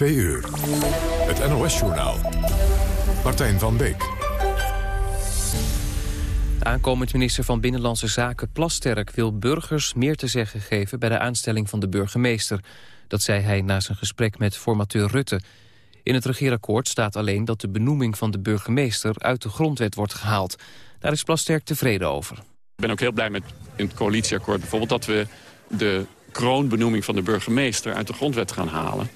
Twee uur. Het NOS-journaal. Martijn van Beek. De aankomend minister van Binnenlandse Zaken Plasterk wil burgers meer te zeggen geven bij de aanstelling van de burgemeester. Dat zei hij na zijn gesprek met formateur Rutte. In het regeerakkoord staat alleen dat de benoeming van de burgemeester uit de grondwet wordt gehaald. Daar is Plasterk tevreden over. Ik ben ook heel blij met in het coalitieakkoord bijvoorbeeld dat we de kroonbenoeming van de burgemeester uit de grondwet gaan halen.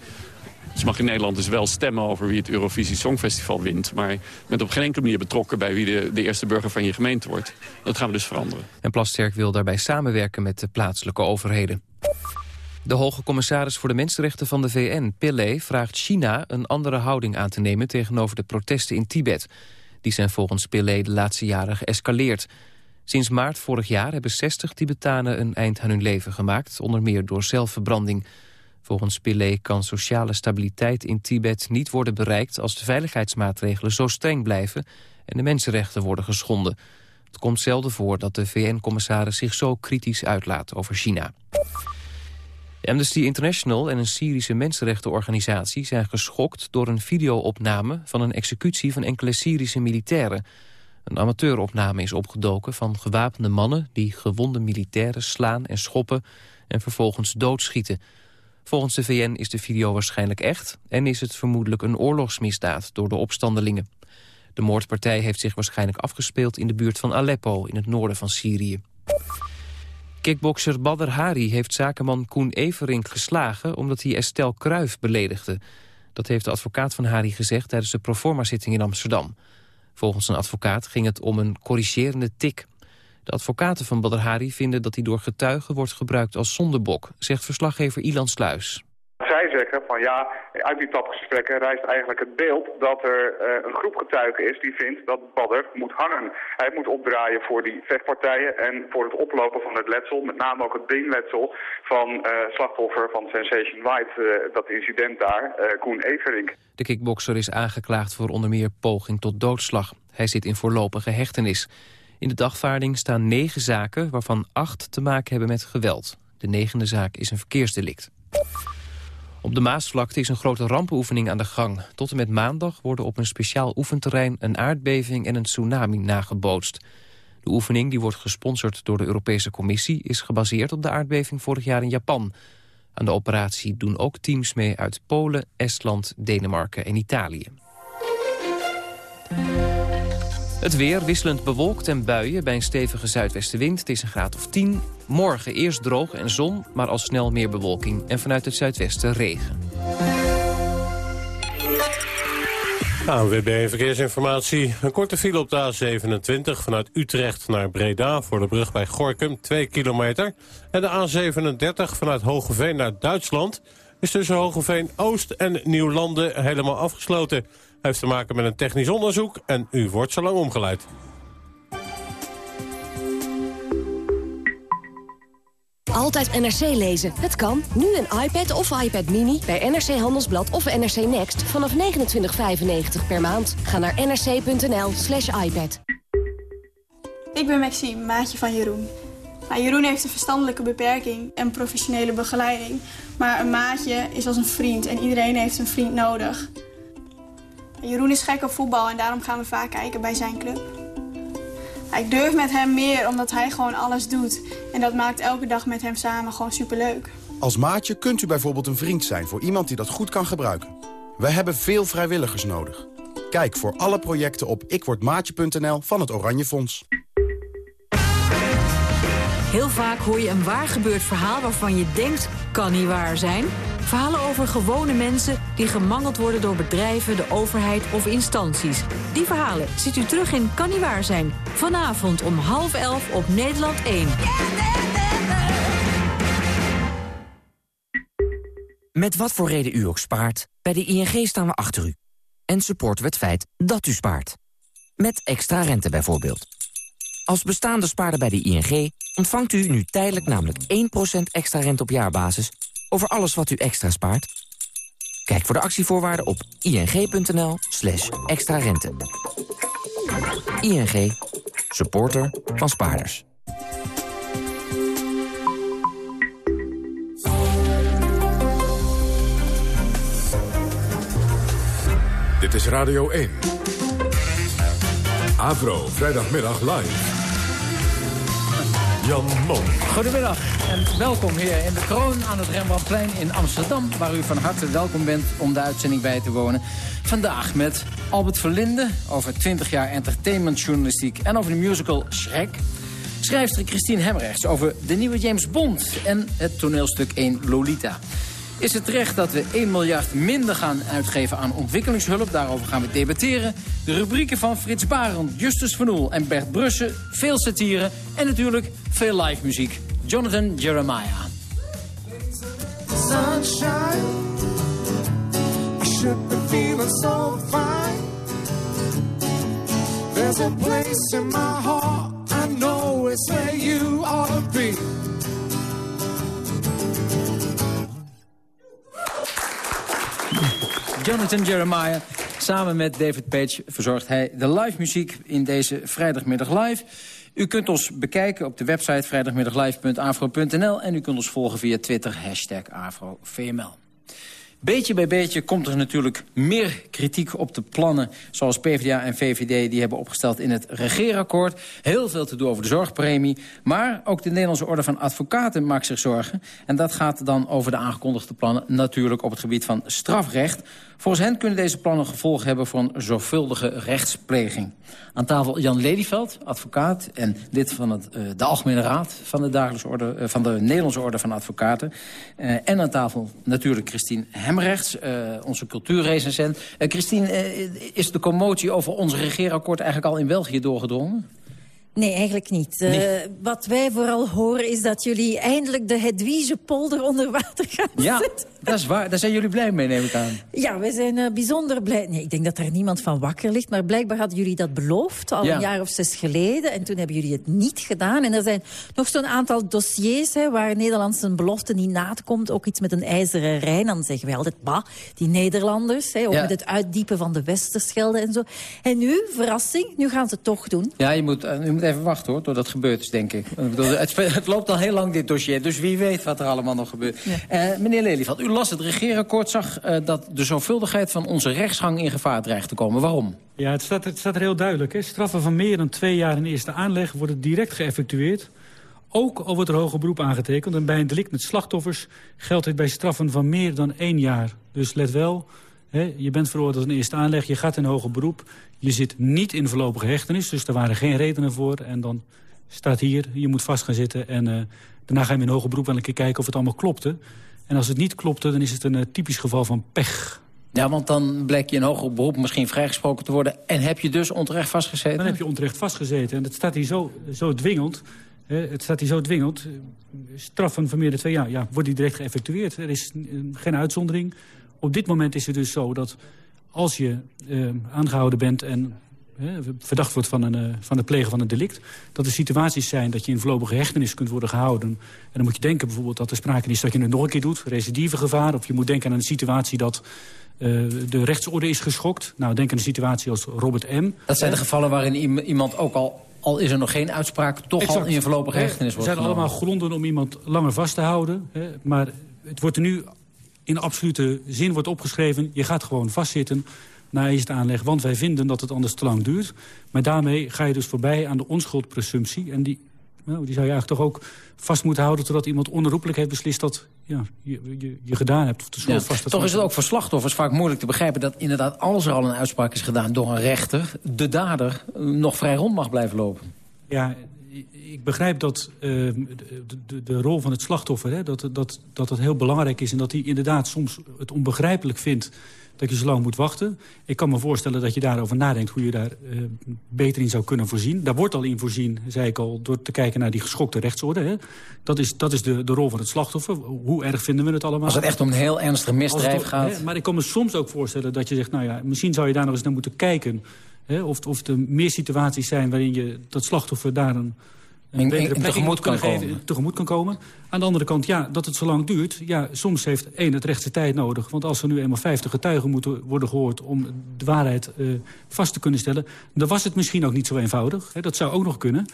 Dus mag in Nederland dus wel stemmen over wie het Eurovisie Songfestival wint. Maar je bent op geen enkele manier betrokken bij wie de, de eerste burger van je gemeente wordt. Dat gaan we dus veranderen. En Plasterk wil daarbij samenwerken met de plaatselijke overheden. De hoge commissaris voor de mensenrechten van de VN, Pillay, vraagt China een andere houding aan te nemen tegenover de protesten in Tibet. Die zijn volgens Pillay de laatste jaren geëscaleerd. Sinds maart vorig jaar hebben 60 Tibetanen een eind aan hun leven gemaakt, onder meer door zelfverbranding. Volgens Pillay kan sociale stabiliteit in Tibet niet worden bereikt als de veiligheidsmaatregelen zo streng blijven en de mensenrechten worden geschonden. Het komt zelden voor dat de VN-commissaris zich zo kritisch uitlaat over China. Amnesty International en een Syrische mensenrechtenorganisatie zijn geschokt door een videoopname van een executie van enkele Syrische militairen. Een amateuropname is opgedoken van gewapende mannen die gewonde militairen slaan en schoppen en vervolgens doodschieten. Volgens de VN is de video waarschijnlijk echt en is het vermoedelijk een oorlogsmisdaad door de opstandelingen. De moordpartij heeft zich waarschijnlijk afgespeeld in de buurt van Aleppo in het noorden van Syrië. Kickbokser Badr Hari heeft zakenman Koen Everink geslagen... omdat hij Estelle Kruijf beledigde. Dat heeft de advocaat van Hari gezegd tijdens de proforma-zitting in Amsterdam. Volgens een advocaat ging het om een corrigerende tik. De advocaten van Badr Hari vinden dat hij door getuigen wordt gebruikt als zondebok... zegt verslaggever Ilan Sluis. Zij zeggen van ja, uit die tapgesprekken rijst eigenlijk het beeld dat er uh, een groep getuigen is die vindt dat Badder moet hangen. Hij moet opdraaien voor die vechtpartijen en voor het oplopen van het letsel, met name ook het beenletsel van uh, slachtoffer van Sensation White, uh, dat incident daar, Koen Everink. De kickbokser is aangeklaagd voor onder meer poging tot doodslag. Hij zit in voorlopige hechtenis. In de dagvaarding staan negen zaken, waarvan acht te maken hebben met geweld. De negende zaak is een verkeersdelict. Op de Maasvlakte is een grote rampenoefening aan de gang. Tot en met maandag worden op een speciaal oefenterrein... een aardbeving en een tsunami nagebootst. De oefening, die wordt gesponsord door de Europese Commissie... is gebaseerd op de aardbeving vorig jaar in Japan. Aan de operatie doen ook teams mee uit Polen, Estland, Denemarken en Italië. Het weer wisselend bewolkt en buien bij een stevige zuidwestenwind. Het is een graad of 10. Morgen eerst droog en zon, maar al snel meer bewolking. En vanuit het zuidwesten regen. ANWB Verkeersinformatie. Een korte file op de A27 vanuit Utrecht naar Breda... voor de brug bij Gorkum, 2 kilometer. En de A37 vanuit Hogeveen naar Duitsland... is tussen Hogeveen Oost en Nieuwlanden helemaal afgesloten heeft te maken met een technisch onderzoek en u wordt zo lang omgeleid. Altijd NRC lezen. Het kan. Nu een iPad of iPad Mini bij NRC Handelsblad of NRC Next vanaf 29,95 per maand. Ga naar nrc.nl slash iPad. Ik ben Maxime, maatje van Jeroen. Nou, Jeroen heeft een verstandelijke beperking en professionele begeleiding. Maar een maatje is als een vriend en iedereen heeft een vriend nodig. Jeroen is gek op voetbal en daarom gaan we vaak kijken bij zijn club. Ik durf met hem meer omdat hij gewoon alles doet. En dat maakt elke dag met hem samen gewoon superleuk. Als maatje kunt u bijvoorbeeld een vriend zijn voor iemand die dat goed kan gebruiken. We hebben veel vrijwilligers nodig. Kijk voor alle projecten op ikwordmaatje.nl van het Oranje Fonds. Heel vaak hoor je een waar gebeurd verhaal waarvan je denkt, kan niet waar zijn... Verhalen over gewone mensen die gemangeld worden door bedrijven, de overheid of instanties. Die verhalen ziet u terug in Kan Niet Waar Zijn. Vanavond om half elf op Nederland 1. Met wat voor reden u ook spaart, bij de ING staan we achter u. En supporten we het feit dat u spaart. Met extra rente bijvoorbeeld. Als bestaande spaarder bij de ING ontvangt u nu tijdelijk namelijk 1% extra rente op jaarbasis over alles wat u extra spaart? Kijk voor de actievoorwaarden op ing.nl slash extra rente. ING, supporter van spaarders. Dit is Radio 1. Avro, vrijdagmiddag live. Jan. Goedemiddag en welkom hier in de kroon aan het Rembrandtplein in Amsterdam... waar u van harte welkom bent om de uitzending bij te wonen. Vandaag met Albert Verlinde over 20 jaar entertainmentjournalistiek... en over de musical Shrek. Schrijfster Christine Hemrechts over de nieuwe James Bond... en het toneelstuk 1 Lolita. Is het terecht dat we 1 miljard minder gaan uitgeven aan ontwikkelingshulp? Daarover gaan we debatteren. De rubrieken van Frits Barend, Justus Van Oel en Bert Brussen. Veel satire en natuurlijk veel live muziek. Jonathan Jeremiah. Sunshine, I should so fine. There's a place in my heart, I know it's where you ought. Jonathan Jeremiah. Samen met David Page verzorgt hij de live muziek in deze vrijdagmiddag live. U kunt ons bekijken op de website vrijdagmiddaglive.afro.nl... en u kunt ons volgen via Twitter, hashtag AfroVML. Beetje bij beetje komt er natuurlijk meer kritiek op de plannen... zoals PvdA en VVD die hebben opgesteld in het regeerakkoord. Heel veel te doen over de zorgpremie. Maar ook de Nederlandse Orde van Advocaten maakt zich zorgen. En dat gaat dan over de aangekondigde plannen... natuurlijk op het gebied van strafrecht. Volgens hen kunnen deze plannen gevolgen hebben voor een zorgvuldige rechtspleging. Aan tafel Jan Lelyveld, advocaat en lid van het, uh, de Algemene Raad van de, orde, uh, van de Nederlandse Orde van Advocaten. Uh, en aan tafel natuurlijk Christine Hemrechts, onze cultuurrecensent. Christine, is de commotie over ons regeerakkoord eigenlijk al in België doorgedrongen? Nee, eigenlijk niet. Uh, wat wij vooral horen is dat jullie eindelijk de Hedwige polder onder water gaan ja, zetten. dat is waar. Daar zijn jullie blij mee, neem ik aan. Ja, wij zijn uh, bijzonder blij. Nee, ik denk dat er niemand van wakker ligt. Maar blijkbaar hadden jullie dat beloofd al ja. een jaar of zes geleden. En toen hebben jullie het niet gedaan. En er zijn nog zo'n aantal dossiers hè, waar Nederland zijn belofte niet komt. Ook iets met een ijzeren Rijn. Dan zeggen wij altijd, bah, die Nederlanders. Hè, ook ja. met het uitdiepen van de Westerschelde en zo. En nu, verrassing, nu gaan ze het toch doen. Ja, je moet, uh, je moet even wachten hoor, tot dat gebeurd is, denk ik. het, het, loopt al heel lang, dit dossier. Dus wie weet wat er allemaal nog gebeurt. Ja. Uh, meneer Lelyveld, u las het regeerakkoord, zag uh, dat de zorgvuldigheid van onze rechtsgang in gevaar dreigt te komen. Waarom? Ja, het staat, het staat er heel duidelijk. Hè. Straffen van meer dan twee jaar in eerste aanleg worden direct geëffectueerd. Ook al wordt er hoger beroep aangetekend. En bij een delict met slachtoffers geldt dit bij straffen van meer dan één jaar. Dus let wel, je bent veroordeeld in eerste aanleg, je gaat in hoger beroep. Je zit niet in voorlopige hechtenis, dus er waren geen redenen voor. En dan staat hier, je moet vast gaan zitten. En uh, daarna ga je in hoger beroep wel een keer kijken of het allemaal klopte. En als het niet klopte, dan is het een uh, typisch geval van pech. Ja, want dan blijkt je in hoger beroep misschien vrijgesproken te worden... en heb je dus onterecht vastgezeten? Dan heb je onterecht vastgezeten. En het staat hier zo, zo dwingend. Het staat hier zo dwingend. Straffen van meer dan twee jaar, ja, wordt die direct geëffectueerd. Er is geen uitzondering. Op dit moment is het dus zo dat als je uh, aangehouden bent en verdacht wordt van, een, uh, van het plegen van een delict... dat er situaties zijn dat je in voorlopige hechtenis kunt worden gehouden. En dan moet je denken bijvoorbeeld dat er sprake is dat je het nog een keer doet... recidivegevaar, of je moet denken aan een situatie dat... Uh, de rechtsorde is geschokt. Nou, denk aan een situatie als Robert M. Dat zijn de gevallen waarin iemand ook al al is er nog geen uitspraak, toch exact. al in voorlopige hechtenis wordt Er zijn allemaal gronden om iemand langer vast te houden. Hè, maar het wordt er nu in absolute zin wordt opgeschreven... je gaat gewoon vastzitten na eerste aanleg. Want wij vinden dat het anders te lang duurt. Maar daarmee ga je dus voorbij aan de onschuldpresumptie. En die, nou, die zou je eigenlijk toch ook vast moeten houden... totdat iemand onherroepelijk heeft beslist dat ja, je, je, je gedaan hebt. Of de schuld ja, vast toch is het ook voor slachtoffers vaak moeilijk te begrijpen... dat inderdaad als er al een uitspraak is gedaan door een rechter... de dader nog vrij rond mag blijven lopen. Ja, ik begrijp dat uh, de, de, de, rol van het slachtoffer... Hè, dat, dat, dat het heel belangrijk is en dat hij inderdaad soms het onbegrijpelijk vindt dat je zo lang moet wachten. Ik kan me voorstellen dat je daarover nadenkt hoe je daar uh, beter in zou kunnen voorzien. Daar wordt al in voorzien, zei ik al, door te kijken naar die geschokte rechtsorde. Hè. Dat is, dat is de, de rol van het slachtoffer. Hoe erg vinden we het allemaal? Als het echt om een heel ernstig misdrijf het, gaat. Hè, maar ik kan me soms ook voorstellen dat je zegt... nou ja, misschien zou je daar nog eens naar moeten kijken... Hè, of, of er meer situaties zijn waarin je dat slachtoffer daar een een betere tegemoet kan, geven, tegemoet kan komen. Aan de andere kant, ja, dat het zo lang duurt... ja, soms heeft één het rechtse tijd nodig. Want als er nu eenmaal 50 getuigen moeten worden gehoord... om de waarheid uh, vast te kunnen stellen... dan was het misschien ook niet zo eenvoudig. Hè, dat zou ook nog kunnen.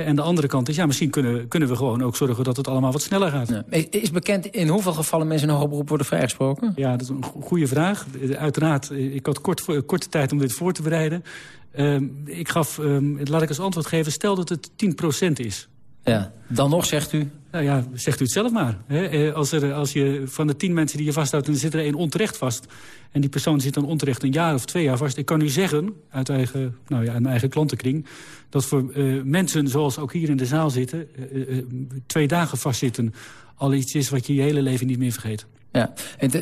En de andere kant is, ja, misschien kunnen, kunnen we gewoon ook zorgen dat het allemaal wat sneller gaat. Ja. Is bekend in hoeveel gevallen mensen in hoger beroep worden vrijgesproken? Ja, dat is een goede vraag. Uiteraard, ik had kort, korte tijd om dit voor te bereiden. Ehm, ik gaf, um, laat ik als antwoord geven, stel dat het 10% is. Ja, dan nog zegt u? Nou ja, zegt u het zelf maar. Hè? Eh, als, er, als je van de tien mensen die je vasthoudt... en er zit er één onterecht vast... en die persoon zit dan onterecht een jaar of twee jaar vast... ik kan u zeggen, uit, eigen, nou ja, uit mijn eigen klantenkring... dat voor uh, mensen zoals ook hier in de zaal zitten... Uh, twee dagen vastzitten al iets is wat je je hele leven niet meer vergeet. Ja, het,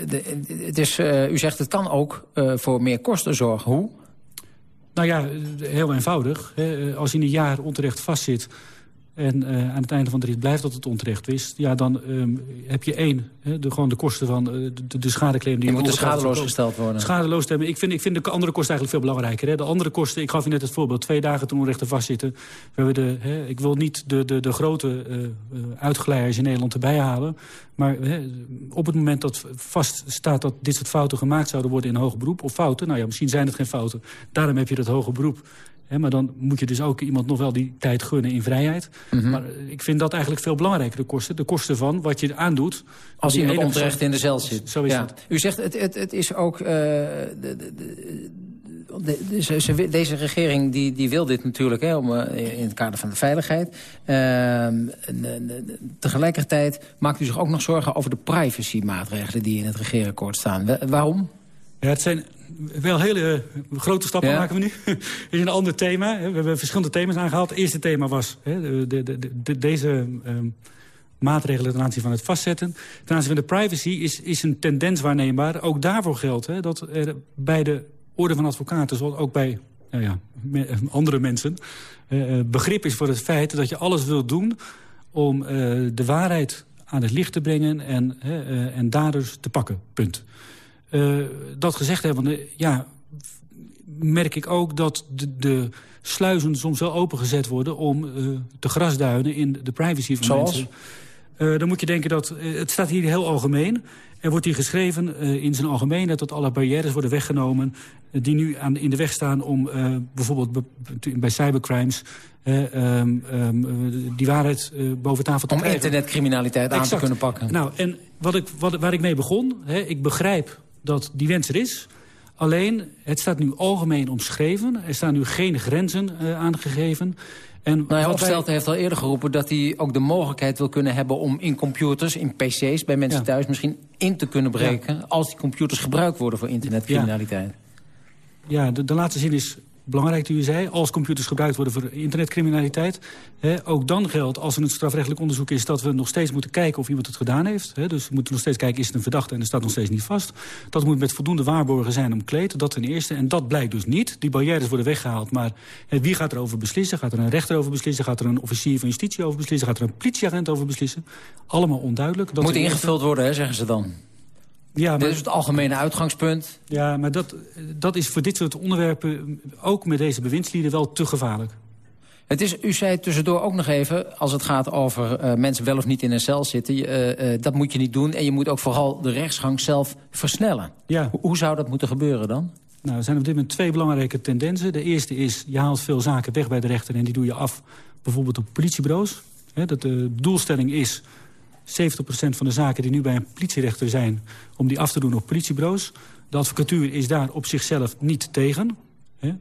het is, u zegt het kan ook voor meer kosten zorgen. Hoe? Nou ja, heel eenvoudig. Hè. Als je een jaar onterecht vastzit en uh, aan het einde van de rit blijft dat het onterecht is... ja, dan um, heb je één, hè, de, gewoon de kosten van uh, de, de schadeclaim... die je moet schadeloos gesteld worden. Schadeloos stemmen. Ik vind, ik vind de andere kosten eigenlijk veel belangrijker. Hè. De andere kosten, ik gaf je net het voorbeeld, twee dagen toen onrechten vastzitten. We hebben de, hè, ik wil niet de, de, de grote uh, uitglijers in Nederland erbij halen. Maar hè, op het moment dat vaststaat dat dit soort fouten gemaakt zouden worden in hoger beroep... of fouten, nou ja, misschien zijn het geen fouten. Daarom heb je dat hoger beroep maar dan moet je dus ook iemand nog wel die tijd gunnen in vrijheid. Mhm. Maar eh, ik vind dat eigenlijk veel belangrijker, de kosten. De kosten van wat je aandoet. Als iemand onterecht in de cel zit. Zo is het. U zegt, het, het, het is ook... Uh, de, de, de, deze regering die, die wil dit natuurlijk hè, om, uh, in het kader van de veiligheid. Uh, tegelijkertijd maakt u zich ook nog zorgen over de privacy-maatregelen die in het regeerakkoord staan. waarom? Ja, het zijn wel hele grote stappen maken we nu. Het is een ander thema. We hebben verschillende thema's aangehaald. Het eerste thema was hè, de, de, de, deze um, maatregelen ten aanzien van het vastzetten. Ten aanzien van de privacy is, is een tendens waarneembaar. Ook daarvoor geldt hè, dat er bij de orde van advocaten... zoals ook bij nou ja, andere mensen... Uh, begrip is voor het feit dat je alles wilt doen... om uh, de waarheid aan het licht te brengen en, uh, en daders te pakken. Punt. Uh, dat gezegd hebben, ja, merk ik ook dat de, de sluizen soms wel opengezet worden... om uh, te grasduinen in de privacy van Zoals? mensen. Uh, dan moet je denken dat, het staat hier heel algemeen... Er wordt hier geschreven in zijn algemeenheid dat alle barrières worden weggenomen... die nu aan, in de weg staan om bijvoorbeeld bij cybercrimes... Um, um, die waarheid boven tafel te om krijgen. Om internetcriminaliteit aan te kunnen pakken. Nou, en wat ik, wat, waar ik mee begon, hè, ik begrijp dat die wens er is. Alleen, het staat nu algemeen omschreven. Er staan nu geen grenzen uh, aangegeven. En nou ja, Opstelten wij... heeft al eerder geroepen dat hij ook de mogelijkheid wil kunnen hebben... om in computers, in pc's, bij mensen ja. thuis misschien in te kunnen breken... Ja. als die computers gebruikt worden voor internetcriminaliteit. Ja, ja de, de laatste zin is belangrijk die u zei, als computers gebruikt worden voor internetcriminaliteit. Hè, ook dan geldt, als er een strafrechtelijk onderzoek is... dat we nog steeds moeten kijken of iemand het gedaan heeft. Hè, dus we moeten nog steeds kijken, is het een verdachte en er staat nog steeds niet vast. Dat moet met voldoende waarborgen zijn omkleed, dat ten eerste. En dat blijkt dus niet. Die barrières worden weggehaald, maar hè, wie gaat erover beslissen? Gaat er een rechter over beslissen? Gaat er een officier van justitie over beslissen? Gaat er een politieagent over beslissen? Allemaal onduidelijk. Dat moet ingevuld worden, hè, zeggen ze dan. Ja, maar, dit is het algemene uitgangspunt. Ja, maar dat, dat is voor dit soort onderwerpen, ook met deze bewindslieden, wel te gevaarlijk. Het is, u zei tussendoor ook nog even, als het gaat over uh, mensen wel of niet in een cel zitten... Uh, uh, dat moet je niet doen en je moet ook vooral de rechtsgang zelf versnellen. Ja. Hoe, hoe zou dat moeten gebeuren dan? Nou, er zijn op dit moment twee belangrijke tendensen. De eerste is, je haalt veel zaken weg bij de rechter en die doe je af bijvoorbeeld op politiebureaus. He, dat de doelstelling is 70% van de zaken die nu bij een politierechter zijn... om die af te doen op politiebureaus. De advocatuur is daar op zichzelf niet tegen. Hè.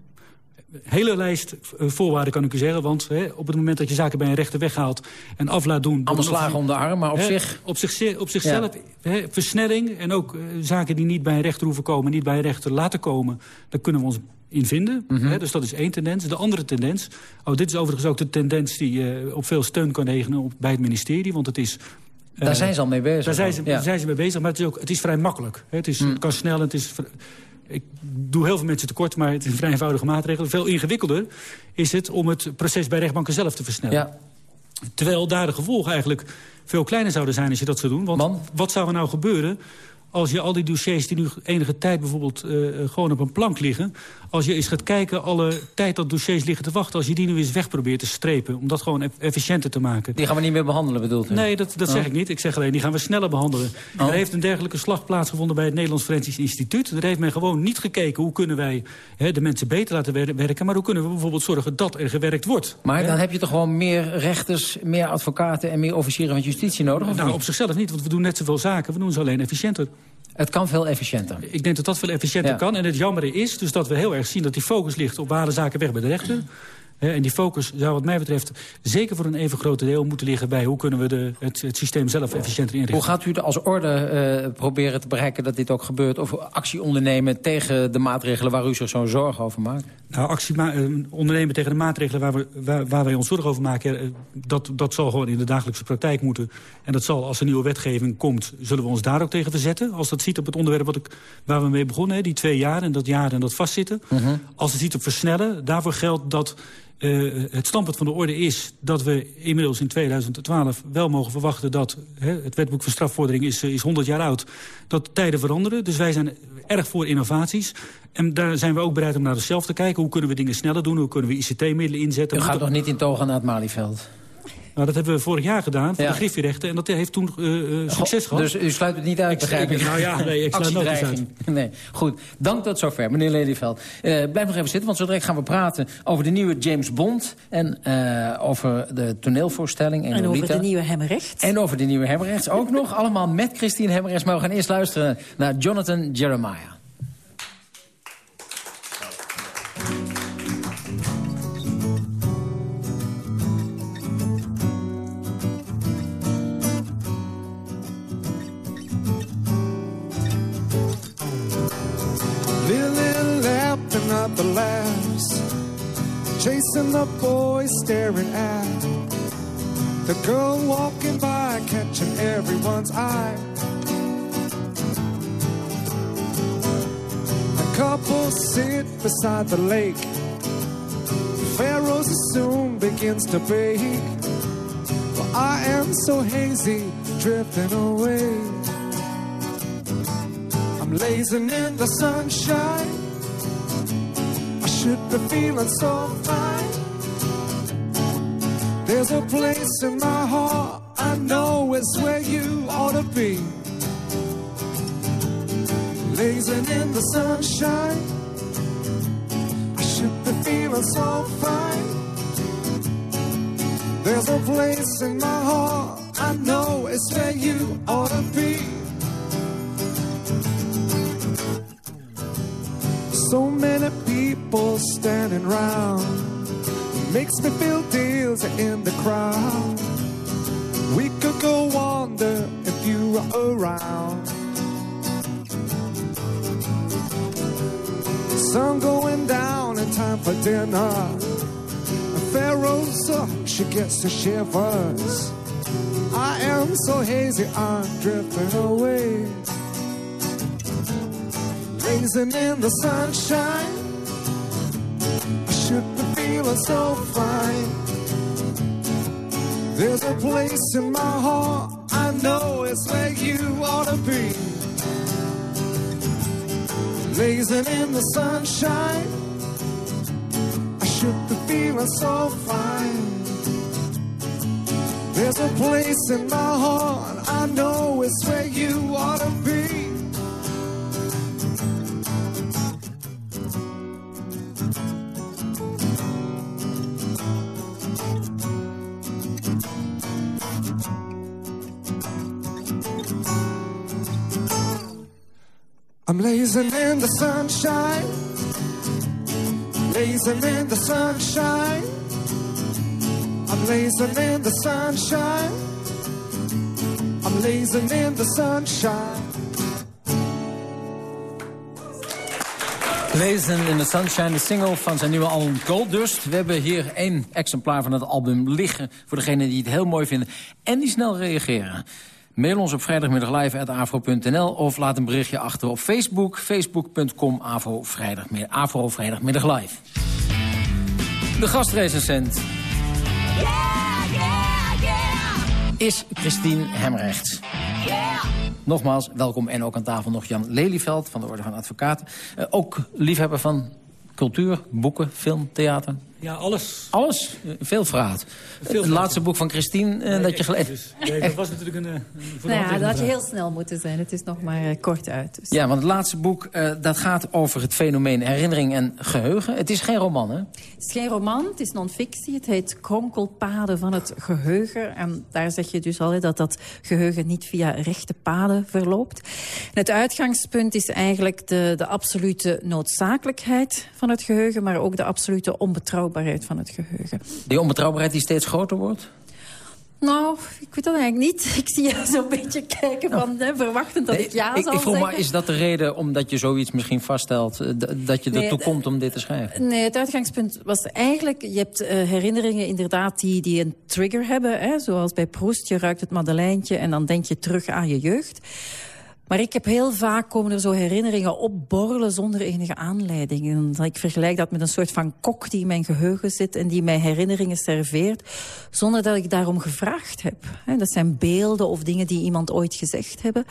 Hele lijst voorwaarden kan ik u zeggen. Want hè, op het moment dat je zaken bij een rechter weghaalt en af laat doen... Allemaal slagen om de arm, maar op hè, zich... Op, zich, op zichzelf, ja. hè, versnelling en ook uh, zaken die niet bij een rechter hoeven komen... niet bij een rechter laten komen, daar kunnen we ons in vinden. Mm -hmm. hè, dus dat is één tendens. De andere tendens, oh, dit is overigens ook de tendens die uh, op veel steun kan regenen op, bij het ministerie. Want het is daar zijn ze al mee bezig. Daar zijn ze, ja. zijn ze mee bezig, maar het is, ook, het is vrij makkelijk. Het, is, Hmm. het kan snel, het is... Ik doe heel veel mensen tekort, maar het is een vrij eenvoudige maatregel. Veel ingewikkelder is het om het proces bij rechtbanken zelf te versnellen. Ja. Terwijl daar de gevolgen eigenlijk veel kleiner zouden zijn als je dat zou doen. Want Man. wat zou er nou gebeuren als je al die dossiers die nu enige tijd bijvoorbeeld uh, gewoon op een plank liggen... als je eens gaat kijken, alle tijd dat dossiers liggen te wachten... als je die nu eens weg probeert te strepen, om dat gewoon efficiënter te maken. Die gaan we niet meer behandelen, bedoelt u? Nee, dat, dat zeg oh. ik niet. Ik zeg alleen, die gaan we sneller behandelen. Oh. Er heeft een dergelijke slag plaatsgevonden bij het Nederlands Forensisch Instituut. Daar heeft men gewoon niet gekeken hoe kunnen wij hè, de mensen beter laten werken... maar hoe kunnen we bijvoorbeeld zorgen dat er gewerkt wordt. Maar dan heb je toch gewoon meer rechters, meer advocaten... en meer officieren van justitie nodig? Of nou, op zichzelf niet, want we doen net zoveel zaken. We doen ze alleen efficiënter. Het kan veel efficiënter. Ik denk dat dat veel efficiënter kan. En het jammer is dus dat we heel erg zien dat die focus ligt op ware zaken weg bij de rechter en die focus zou wat mij betreft zeker voor een even grote deel moeten liggen bij... hoe kunnen we de, het, het systeem zelf efficiënter inrichten. Hoe gaat u er als orde uh, proberen te bereiken dat dit ook gebeurt? Of actie ondernemen tegen de maatregelen waar u zich zo'n zorgen over maakt? Nou, actie uh, ondernemen tegen de maatregelen waar, we, waar, waar wij ons zorgen over maken... Uh, dat, dat zal gewoon in de dagelijkse praktijk moeten. En dat zal, als er nieuwe wetgeving komt, zullen we ons daar ook tegen verzetten. Als dat ziet op het onderwerp wat ik, waar we mee begonnen, hè, die twee jaar en dat jaar en dat vastzitten. Uh mhm. -huh. Als het ziet op versnellen, daarvoor geldt dat uh, het standpunt van de orde is dat we inmiddels in 2012 wel mogen verwachten dat... Hè, het wetboek van strafvordering is, is 100 jaar oud, dat tijden veranderen. Dus wij zijn erg voor innovaties. En daar zijn we ook bereid om naar onszelf te kijken. Hoe kunnen we dingen sneller doen? Hoe kunnen we ICT-middelen inzetten? U gaat nog niet in togen naar het Malieveld? Nou, dat hebben we vorig jaar gedaan voor de griffierechten. En dat heeft toen uh, succes gehad. Dus u sluit het niet uit, begrijp ik? Nou ja, nee, ik sluit nooit uit. Nee, goed. Dank tot zover, meneer Lelyveld. Uh, blijf nog even zitten, want zo direct gaan we praten over de nieuwe James Bond. En uh, over de toneelvoorstelling. En, en over de nieuwe Hemmerrechts. En over de nieuwe Hemmerrechts ook nog. Allemaal met Christine Hemmerrechts. Maar we gaan eerst luisteren naar Jonathan Jeremiah. The laughs, chasing the boy staring at the girl walking by, catching everyone's eye. A couple sit beside the lake. Pharaoh's soon begins to bake. Well, I am so hazy, drifting away. I'm lazing in the sunshine should be feeling so fine. There's a place in my heart, I know it's where you ought to be. Lazing in the sunshine, I should be feeling so fine. There's a place in my heart, I know it's where you ought to be. So many people standing round makes me feel dizzy in the crowd. We could go wander if you were around. Sun going down in time for dinner. Pharaoh's up, she gets the shivers. I am so hazy, I'm drifting away blazing in the sunshine. Should be feeling so fine. There's a place in my heart, I know it's where you ought to be. Blazing in the sunshine. I should be feeling so fine. There's a place in my heart, I know it's where you ought to be. I'm lazing in the sunshine, lazing in the sunshine. I'm lazing in the sunshine. I'm lazing in the sunshine. Lezen in the Sunshine, de single van zijn nieuwe album Gold Dust. We hebben hier één exemplaar van het album liggen... voor degenen die het heel mooi vinden en die snel reageren. Mail ons op vrijdagmiddag of laat een berichtje achter op Facebook. Facebook.com AVO Vrijdagmiddag, AVO Vrijdagmiddag Live. De gastrecensent is Christine Hemrechts. nogmaals, welkom. En ook aan tafel nog Jan Lelyveld van de Orde van Advocaten. Uh, ook liefhebber van cultuur, boeken, film, theater. Ja, alles. Alles? Veel vraat. het laatste boek van Christine uh, dat je gelezen... Nee, dat was natuurlijk een... een nou ja, dat had je heel snel moeten zijn. Het is nog maar uh, kort uit. Dus. Ja, want het laatste boek uh, dat gaat over het fenomeen herinnering en geheugen. Het is geen roman, hè? Het is geen roman, het is non-fictie. Het heet Kronkelpaden van het geheugen. En daar zeg je dus al hè, dat dat geheugen niet via rechte paden verloopt. En het uitgangspunt is eigenlijk de, de absolute noodzakelijkheid van het geheugen... maar ook de absolute onbetrouwbaarheid van het geheugen. Die onbetrouwbaarheid die steeds groter wordt? Nou, ik weet dat eigenlijk niet. Ik zie je zo'n beetje kijken van, hè, verwachtend dat ik ja ik, zal ik vroeg zeggen. maar, is dat de reden omdat je zoiets misschien vaststelt... Eh, dat je ertoe komt om dit te schrijven? Nee, het uitgangspunt was eigenlijk... je hebt uh, herinneringen inderdaad die, die een trigger hebben. Hè, zoals bij Proest, je ruikt het madeleintje... en dan denk je terug aan je jeugd. Maar ik heb heel vaak komen er zo herinneringen opborrelen zonder enige aanleiding. En ik vergelijk dat met een soort van kok die in mijn geheugen zit... en die mij herinneringen serveert, zonder dat ik daarom gevraagd heb. Dat zijn beelden of dingen die iemand ooit gezegd hebben.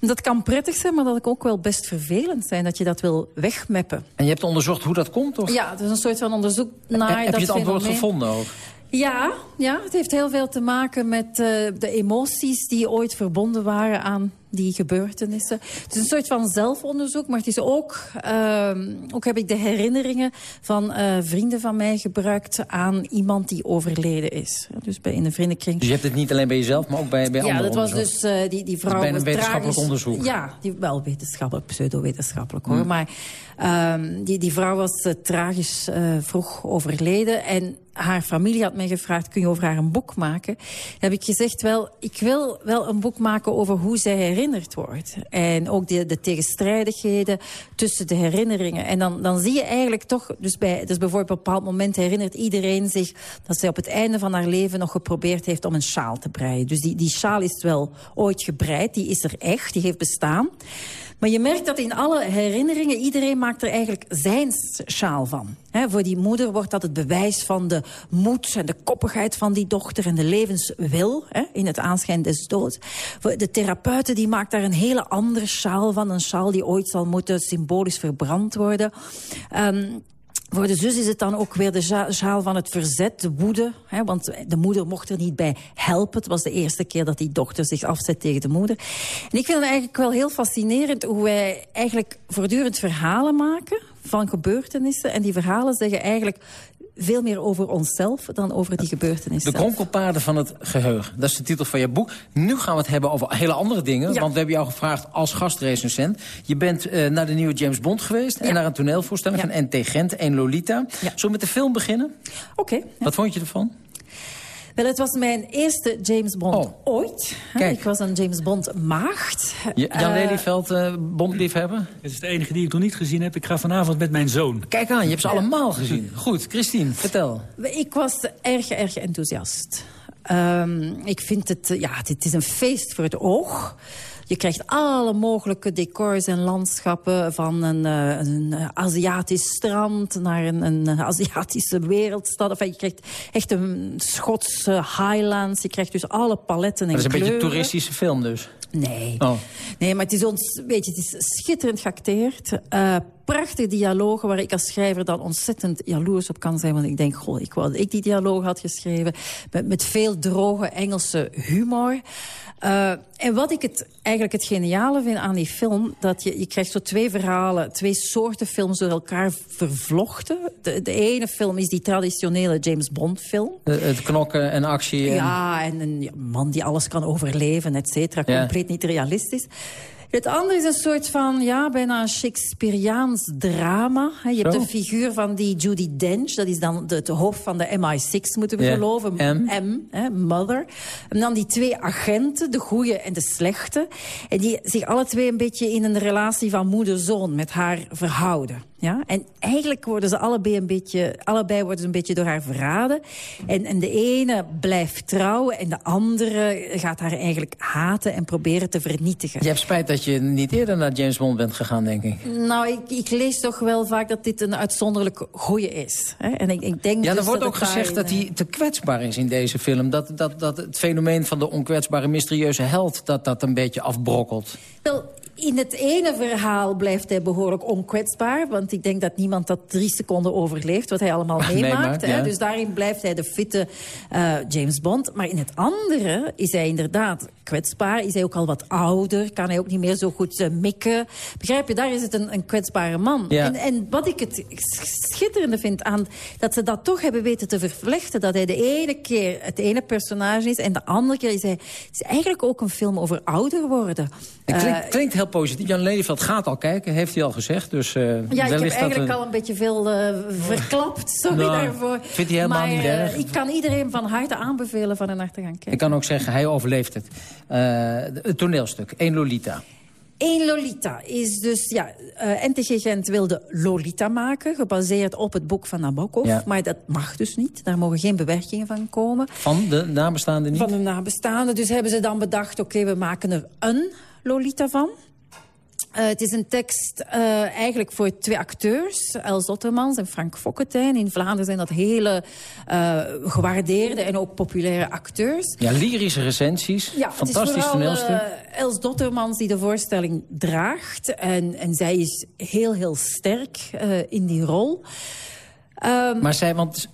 Dat kan prettig zijn, maar dat kan ook wel best vervelend zijn... dat je dat wil wegmeppen. En je hebt onderzocht hoe dat komt? Of? Ja, het is een soort van onderzoek naar en, heb dat je het antwoord fenomeen. gevonden ook? Ja, ja, het heeft heel veel te maken met uh, de emoties die ooit verbonden waren aan die gebeurtenissen. Het is een soort van zelfonderzoek, maar het is ook... Uh, ook heb ik de herinneringen van uh, vrienden van mij gebruikt... aan iemand die overleden is. Dus bij in een vriendenkring. Dus je hebt het niet alleen bij jezelf, maar ook bij, bij ja, anderen dat was dus uh, die, die vrouw... bij een wetenschappelijk tragisch, onderzoek? Ja, die, wel wetenschappelijk, pseudo-wetenschappelijk hoor. Hmm. Maar um, die, die vrouw was uh, tragisch vroeg overleden. En haar familie had mij gevraagd, kun je over haar een boek maken? Heb ik gezegd, wel, ik wil wel een boek maken over hoe zij herinnerd wordt. En ook de, de tegenstrijdigheden tussen de herinneringen. En dan, dan zie je eigenlijk toch, dus, bij, dus bijvoorbeeld op een bepaald moment herinnert iedereen zich... dat zij op het einde van haar leven nog geprobeerd heeft om een sjaal te breien. Dus die, die sjaal is wel ooit gebreid, die is er echt, die heeft bestaan. Maar je merkt dat in alle herinneringen, iedereen maakt er eigenlijk zijn sjaal van. Voor die moeder wordt dat het bewijs van de moed en de koppigheid van die dochter en de levenswil in het aanschijn des doods. De therapeuten die maakt daar een hele andere sjaal van. Een sjaal die ooit zal moeten symbolisch verbrand worden. Um, voor de zus is het dan ook weer de sjaal van het verzet, de woede. Hè, want de moeder mocht er niet bij helpen. Het was de eerste keer dat die dochter zich afzet tegen de moeder. En ik vind het eigenlijk wel heel fascinerend hoe wij eigenlijk voortdurend verhalen maken van gebeurtenissen. En die verhalen zeggen eigenlijk veel meer over onszelf dan over die gebeurtenissen. De kronkelpaden van het geheugen. Dat is de titel van je boek. Nu gaan we het hebben over hele andere dingen. Ja. Want we hebben jou gevraagd als gastrecensent. Je bent uh, naar de nieuwe James Bond geweest. Ja. En naar een toneelvoorstelling ja. van NT Gent, een Lolita. Zullen we met de film beginnen? Oké. Okay, Wat vond je ervan? Wel, het was mijn eerste James Bond oh. ooit. Kijk. Ik was een James Bond maagd. Jan uh, Lelyveld, uh, Bondliefhebber? Het is de enige die ik nog niet gezien heb. Ik ga vanavond met mijn zoon. Kijk aan, je hebt ze allemaal gezien. Goed, Christine, vertel. Ik was erg, erg enthousiast. Um, ik vind het, ja, het is een feest voor het oog. Je krijgt alle mogelijke decors en landschappen... van een, uh, een Aziatisch strand naar een, een Aziatische wereldstad. Enfin, je krijgt echt een Schotse highlands. Je krijgt dus alle paletten en Dat is een kleuren. beetje een toeristische film dus. Nee. Oh. nee, maar het is, ons, weet je, het is schitterend geacteerd. Uh, prachtige dialogen waar ik als schrijver dan ontzettend jaloers op kan zijn. Want ik denk, goh, ik wou dat ik die dialoog had geschreven. Met, met veel droge Engelse humor. Uh, en wat ik het, eigenlijk het geniale vind aan die film... dat je, je krijgt zo twee verhalen, twee soorten films door elkaar vervlochten. De, de ene film is die traditionele James Bond film. Het knokken en actie. En... Ja, en een man die alles kan overleven, et cetera. Ja. Compleet niet realistisch. Het andere is een soort van, ja, bijna een Shakespeareaans drama. Je hebt Zo. de figuur van die Judy Dench. Dat is dan de, de hoofd van de MI6, moeten we geloven. M. hè, Mother. En dan die twee agenten, de goede en de slechte. En die zich alle twee een beetje in een relatie van moeder-zoon met haar verhouden. Ja? En eigenlijk worden ze allebei een beetje, allebei worden ze een beetje door haar verraden. En, en de ene blijft trouwen en de andere gaat haar eigenlijk haten en proberen te vernietigen. Je hebt spijt dat je niet eerder naar James Bond bent gegaan, denk ik. Nou, ik, ik lees toch wel vaak dat dit een uitzonderlijk goeie is. Hè? En ik, ik denk Ja, er dus wordt dat ook gezegd dat hij te kwetsbaar is in deze film. Dat, dat, dat het fenomeen van de onkwetsbare, mysterieuze held... dat dat een beetje afbrokkelt. Wel, in het ene verhaal blijft hij behoorlijk onkwetsbaar. Want ik denk dat niemand dat drie seconden overleeft. Wat hij allemaal meemaakt. Ja. Dus daarin blijft hij de fitte eh, James Bond. Maar in het andere is hij inderdaad kwetsbaar. Is hij ook al wat ouder. Kan hij ook niet meer zo goed eh, mikken. Begrijp je? Daar is het een, een kwetsbare man. Ja. En, en wat ik het schitterende vind aan... dat ze dat toch hebben weten te vervlechten. Dat hij de ene keer het ene personage is... en de andere keer is hij... Het is eigenlijk ook een film over ouder worden. Het klinkt, Eh, klinkt heel positief. Jan Lelyveld gaat al kijken, heeft hij al gezegd. Dus, eh, ja, ik heb eigenlijk we- al een beetje veel eh, verklapt. Sorry Nou, daarvoor. vindt hij helemaal maar, niet eh, erg. ik kan iedereen van harte aanbevelen van er naar te gaan kijken. Ik kan ook zeggen, hij overleeft het. Eh, het toneelstuk, één Lolita. Eén Lolita is dus, ja, eh NTG Gent wilde Lolita maken, gebaseerd op het boek van Nabokov. Ja. Maar dat mag dus niet, daar mogen geen bewerkingen van komen. Van de nabestaanden niet? Van de nabestaanden. Dus hebben ze dan bedacht, oké, we maken er een Lolita van. Eh, het is een tekst eh, eigenlijk voor twee acteurs, Els Ottermans en Frank Fokketijn. In Vlaanderen zijn dat hele eh, gewaardeerde en ook populaire acteurs. Ja, lyrische recensies. Ja, het is Fantastisch toneelstuk. Els Dottermans die de voorstelling draagt. En, en zij is heel, heel sterk in die rol. Ehm, Maar zij, want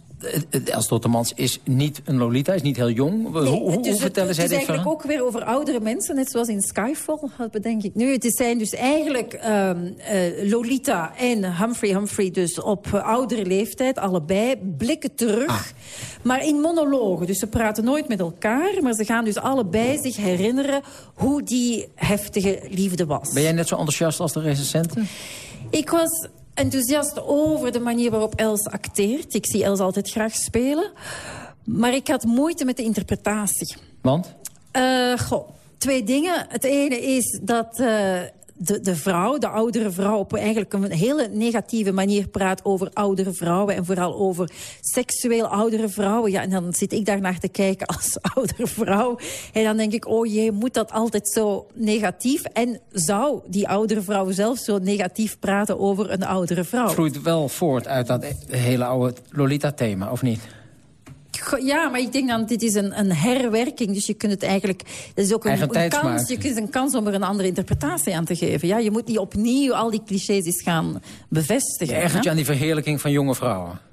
Els Dottermans is niet een Lolita, is niet heel jong. Hoe, Nee, hoe, het is, vertellen het, zij het is dit verhaal? eigenlijk ook weer over oudere mensen, net zoals in Skyfall, dat bedenk ik nu. Het is- zijn dus eigenlijk ehm, eh, Lolita en Humphrey Humphrey dus op eh, oudere leeftijd, allebei, blikken terug. Ah. Maar in monologen, dus ze praten nooit met elkaar, maar ze gaan dus allebei zich herinneren hoe die heftige liefde was. Ben jij net zo enthousiast als de recensenten? Ik was enthousiast over de manier waarop Els acteert. Ik zie Els altijd graag spelen. Maar ik had moeite met de interpretatie. Want? Eh, goh, twee dingen. Het ene is dat eh, de, de vrouw, de oudere vrouw... op eigenlijk een hele negatieve manier praat over oudere vrouwen... en vooral over seksueel oudere vrouwen. Ja, en dan zit ik daar naar te kijken als oudere vrouw. En dan denk ik, oh jee, moet dat altijd zo negatief? En zou die oudere vrouw zelf zo negatief praten over een oudere vrouw? Vloeit wel voort uit dat hele oude Lolita-thema, of niet? Ja, maar ik denk dan, dit is een, een herwerking. Dus je kunt het eigenlijk... Dat is ook een, kans, je kunt een kans om er een andere interpretatie aan te geven. Ja, je moet niet opnieuw al die clichés eens gaan bevestigen. Je ergert je aan die verheerlijking van jonge vrouwen.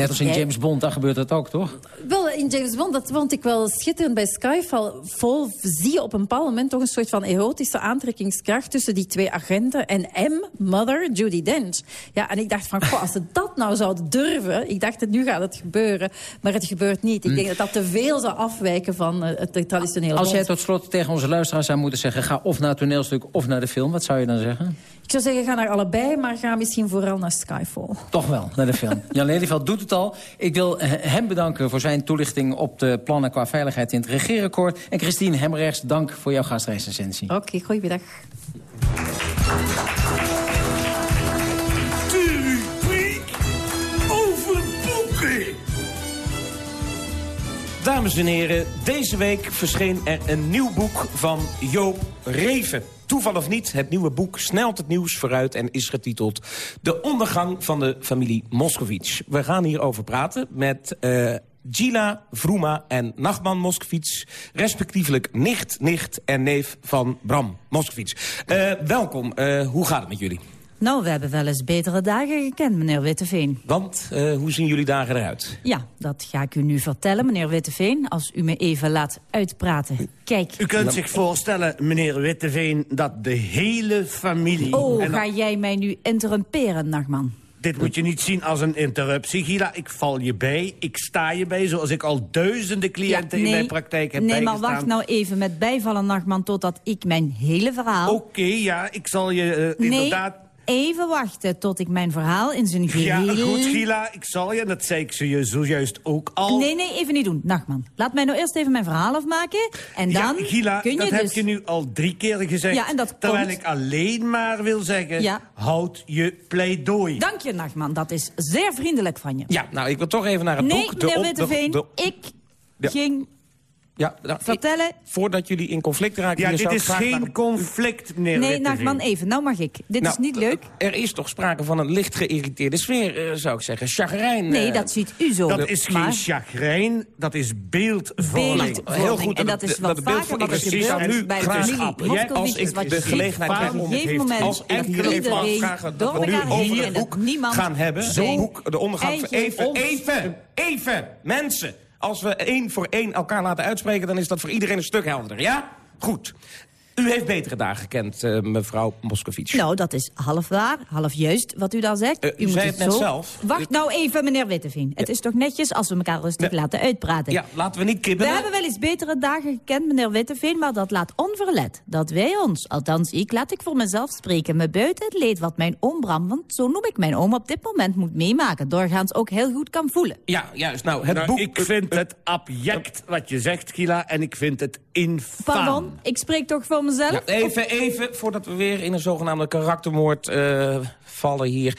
Net als in Ja. James Bond, daar gebeurt dat ook, toch? Wel, in James Bond, dat vond ik wel schitterend bij Skyfall. Vol zie je op een bepaald moment toch een soort van erotische aantrekkingskracht... tussen die twee agenten en M, Mother, Judy Dench. Ja, en ik dacht van, goh, als ze dat nou zouden durven... Ik dacht, nu gaat het gebeuren, maar het gebeurt niet. Ik denk dat dat te veel zou afwijken van eh, het traditionele Als jij tot slot tegen onze luisteraars zou moeten zeggen... ga of naar het toneelstuk of naar de film, wat zou je dan zeggen? Ik zou zeggen, ga naar allebei, maar ga misschien vooral naar Skyfall. Toch wel, naar de film. Jan Lelyveld doet het al. Ik wil hem bedanken voor zijn toelichting op de plannen qua veiligheid in het regeerakkoord. En Christine Hemrechts, dank voor jouw gastrecensie. Oké, goeiedag. De rubriek over boeken. Dames en heren, deze week verscheen er een nieuw boek van Joop Reven. Toeval of niet, het nieuwe boek snelt het nieuws vooruit... en is getiteld De ondergang van de familie Moskovits. We gaan hierover praten met eh Gila, Vroema en Nachman Moskovits... respectievelijk nicht, nicht en neef van Bram Moskovits. Eh, welkom, Eh, hoe gaat het met jullie? Nou, we hebben wel eens betere dagen gekend, meneer Witteveen. Want, eh, hoe zien jullie dagen eruit? Ja, dat ga ik u nu vertellen, meneer Witteveen, als u me even laat uitpraten. Kijk. U kunt zich voorstellen, meneer Witteveen, dat de hele familie... Oh, en ga jij mij nu interrumperen, Nachtman? Dit moet je niet zien als een interruptie, Gila. Ik val je bij, ik sta je bij, zoals ik al duizenden cliënten in mijn praktijk heb Nee, maar wacht nou even met bijvallen, Nachtman, totdat ik mijn hele verhaal... Oké, ja, ik zal je eh, nee, inderdaad... even wachten tot ik mijn verhaal in zijn Ja, geheel... goed, Gila, ik zal je, en dat zei ik ze je zojuist ook al... Nee, nee, even niet doen. Nachtman, laat mij nou eerst even mijn verhaal afmaken. En dan ja, Gila, kun je dat dus... heb je nu al drie keer gezegd. Ja, en dat terwijl komt- ik alleen maar wil zeggen, Ja. houd je pleidooi. Dank je, Nachtman. Dat is zeer vriendelijk van je. Ja, nou, ik wil toch even naar het nee, boek. meneer op- Witteveen, de- ik Ja. ging ja, nou, ik- vertellen... voordat jullie in conflict raken... Ja, dit zou ik is graag naar geen de- conflict, meneer Nee. Nachtman, even. Nou mag ik. Dit Nou, is niet leuk. Er is toch sprake van een licht geïrriteerde sfeer, eh, zou ik zeggen. Chagrijn. Nee, eh, dat ziet u zo. Dat is geen Maar- chagrijn, dat is beeldvorming. Beeldvorming. Heel goed, En dat- dat is dat de beeld vaker wat er ik precies gebeurt bij de familie appel. Als ik is wat de gelegenheid krijg om Als ik dat hier even mag iedereen vragen door dat we nu over en het dat boek gaan hebben. zijn Zo'n boek, de ondergang Even, even, even, mensen. Als we één voor één elkaar laten uitspreken... dan is dat voor iedereen een stuk helderder, ja? Goed. U heeft betere dagen gekend, eh, mevrouw Moscovici. Nou, dat is half waar, half juist wat u dan zegt. Eh, u moet zei het net zo- zelf. Wacht nou even, meneer Witteveen. Het is toch netjes als we elkaar rustig laten uitpraten. Ja, laten we niet We kibbelen. hebben wel eens betere dagen gekend, meneer Witteveen... maar dat laat onverlet dat wij ons, althans ik, laat ik voor mezelf spreken... me buiten het leed wat mijn oom Bram, want zo noem ik mijn oom... op dit moment moet meemaken, doorgaans ook heel goed kan voelen. Ja, juist. Nou, het Nou, boek... ik vind het abject wat je zegt, Gila, en ik vind het infaam. Pardon, ik spreek toch voor Ja, even, even, voordat we weer in een zogenaamde karaktermoord eh, vallen hier.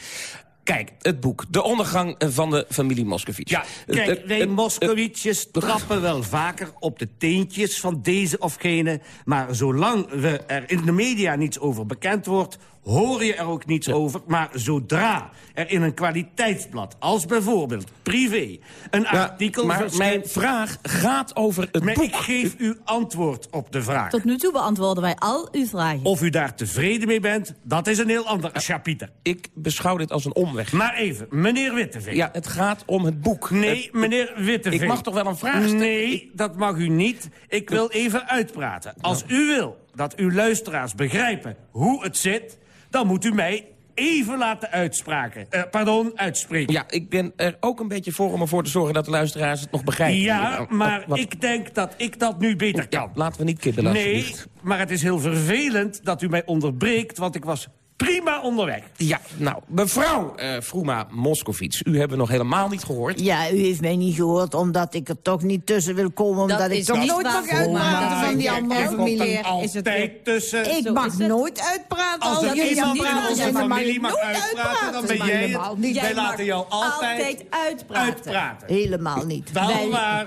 Kijk, het boek. De ondergang van de familie Moscovici. Ja, kijk, wij Moskovitsjes trappen wel vaker op de teentjes van deze of gene. Maar zolang we er in de media niets over bekend wordt... hoor je er ook niets over. Maar zodra er in een kwaliteitsblad, als bijvoorbeeld privé... een Ja, artikel maar verschijnt... mijn vraag gaat over het Maar boek. ik geef u antwoord op de vraag. Tot nu toe beantwoorden wij al uw vragen. Of u daar tevreden mee bent, dat is een heel ander chapiter. Ik beschouw dit als een omweg. Maar even, meneer Witteveen. Ja, het gaat om het boek. Nee, Het- meneer Witteveen. Ik mag toch wel een vraag stellen? Nee, dat mag u niet. Ik wil even uitpraten. Als u wil dat uw luisteraars begrijpen hoe het zit... dan moet u mij even laten uitspraken. Eh, pardon, uitspreken. Ja, ik ben er ook een beetje voor om ervoor te zorgen dat de luisteraars het nog begrijpen. Ja, maar wat- ik denk dat ik dat nu beter kan. Laten we niet kibbelen, Nee, maar het is heel vervelend dat u mij onderbreekt... want ik was prima onderweg. Ja, nou, mevrouw eh Vroema Moskovits, u hebben we nog helemaal niet gehoord. Ja, u heeft mij niet gehoord, omdat ik er toch niet tussen wil komen... omdat ik is toch nooit waar, mag uitpraten van die andere er familie. er altijd tussen. Ik Zo mag is het. nooit uitpraten Als als er jullie iemand in praten onze familie mag uitpraten, dan ben jij het. Wij Jij laten jou altijd altijd uitpraten. Helemaal niet. Wel Wij- maar...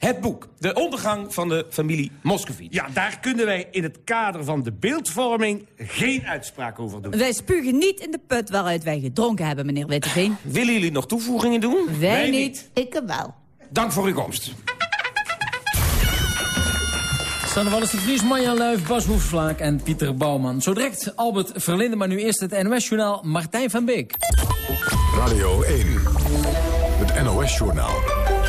Het boek, de ondergang van de familie Moskovits. Ja, daar kunnen wij in het kader van de beeldvorming geen uitspraak over doen. Wij spugen niet in de put waaruit wij gedronken hebben, meneer Witteveen. Willen jullie nog toevoegingen doen? Wij, niet. Ik wel. Dank voor uw komst. Sander Wallis de Vries, Marjan Luif, Bas Hoefsvlaak en Pieter Bouwman. Zo direct Albert Verlinde, maar nu eerst het NOS-journaal Martijn van Beek. Radio 1. Het NOS-journaal.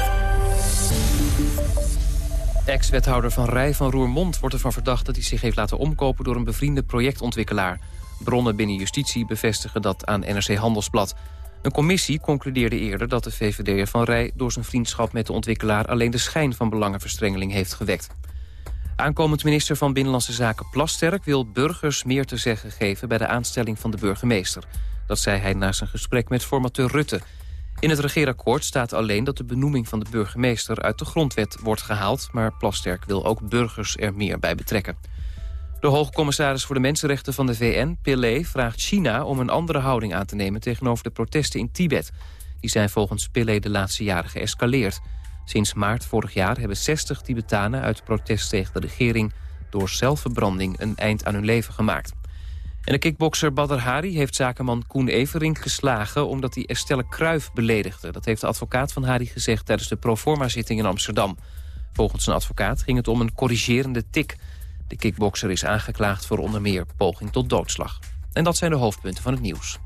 Ex-wethouder van Rij van Roermond wordt ervan verdacht... dat hij zich heeft laten omkopen door een bevriende projectontwikkelaar. Bronnen binnen justitie bevestigen dat aan NRC Handelsblad. Een commissie concludeerde eerder dat de VVD'er van Rij... door zijn vriendschap met de ontwikkelaar... alleen de schijn van belangenverstrengeling heeft gewekt. Aankomend minister van Binnenlandse Zaken Plasterk... wil burgers meer te zeggen geven bij de aanstelling van de burgemeester. Dat zei hij na zijn gesprek met formateur Rutte... In het regeerakkoord staat alleen dat de benoeming van de burgemeester uit de grondwet wordt gehaald, maar Plasterk wil ook burgers er meer bij betrekken. De hoogcommissaris voor de Mensenrechten van de VN, Pillay, vraagt China om een andere houding aan te nemen tegenover de protesten in Tibet. Die zijn volgens Pillay de laatste jaren geëscaleerd. Sinds maart vorig jaar hebben 60 Tibetanen uit protest tegen de regering door zelfverbranding een eind aan hun leven gemaakt. En de kickbokser Badr Hari heeft zakenman Koen Everink geslagen... omdat hij Estelle Kruijf beledigde. Dat heeft de advocaat van Hari gezegd tijdens de proforma-zitting in Amsterdam. Volgens zijn advocaat ging het om een corrigerende tik. De kickbokser is aangeklaagd voor onder meer poging tot doodslag. En dat zijn de hoofdpunten van het nieuws.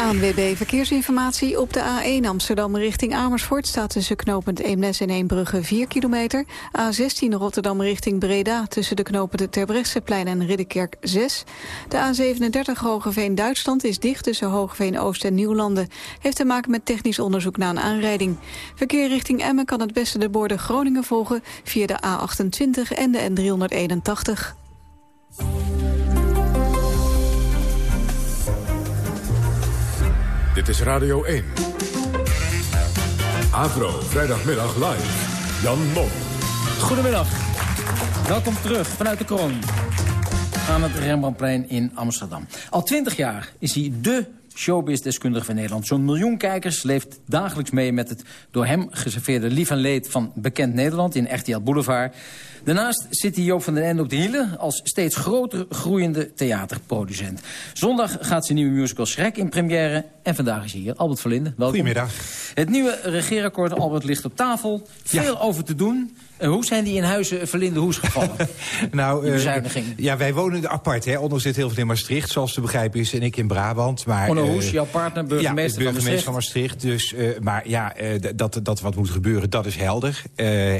ANWB Verkeersinformatie op de A1 Amsterdam richting Amersfoort... staat tussen knooppunt Eemnes en Eembrugge 4 kilometer. A16 Rotterdam richting Breda tussen de knooppunten Terbrechtseplein en Ridderkerk 6. De A37 Hogeveen Duitsland is dicht tussen Hogeveen Oost en Nieuwlanden. Heeft te maken met technisch onderzoek na een aanrijding. Verkeer richting Emmen kan het beste de borden Groningen volgen... via de A28 en de N381. Dit is Radio 1. Avro, vrijdagmiddag live. Jan Mom. Goedemiddag. Welkom terug vanuit de kroon aan het Rembrandtplein in Amsterdam. Al twintig jaar is hij dé showbiz-deskundige van Nederland. Zo'n miljoen kijkers leeft dagelijks mee met het door hem geserveerde lief en leed van bekend Nederland in RTL Boulevard. Daarnaast zit hij Joop van den Ende op de hielen als steeds groter groeiende theaterproducent. Zondag gaat zijn nieuwe musical Schrek in première en vandaag is hier Albert Verlinde. Welkom. Goedemiddag. Het nieuwe regeerakkoord Albert ligt op tafel. Veel over te doen. En hoe zijn die in huizen Verlinde Hoes gevallen? nou, die uh, bezuinigingen. ja, wij wonen apart. Hè. Onder zit heel veel in Maastricht, zoals te begrijpen is. En ik in Brabant. Maar, Onno Hoes, uh, jouw partner, burgemeester, ja, burgemeester van Maastricht. Van Maastricht dus, uh, maar ja, dat, dat wat moet gebeuren, dat is helder.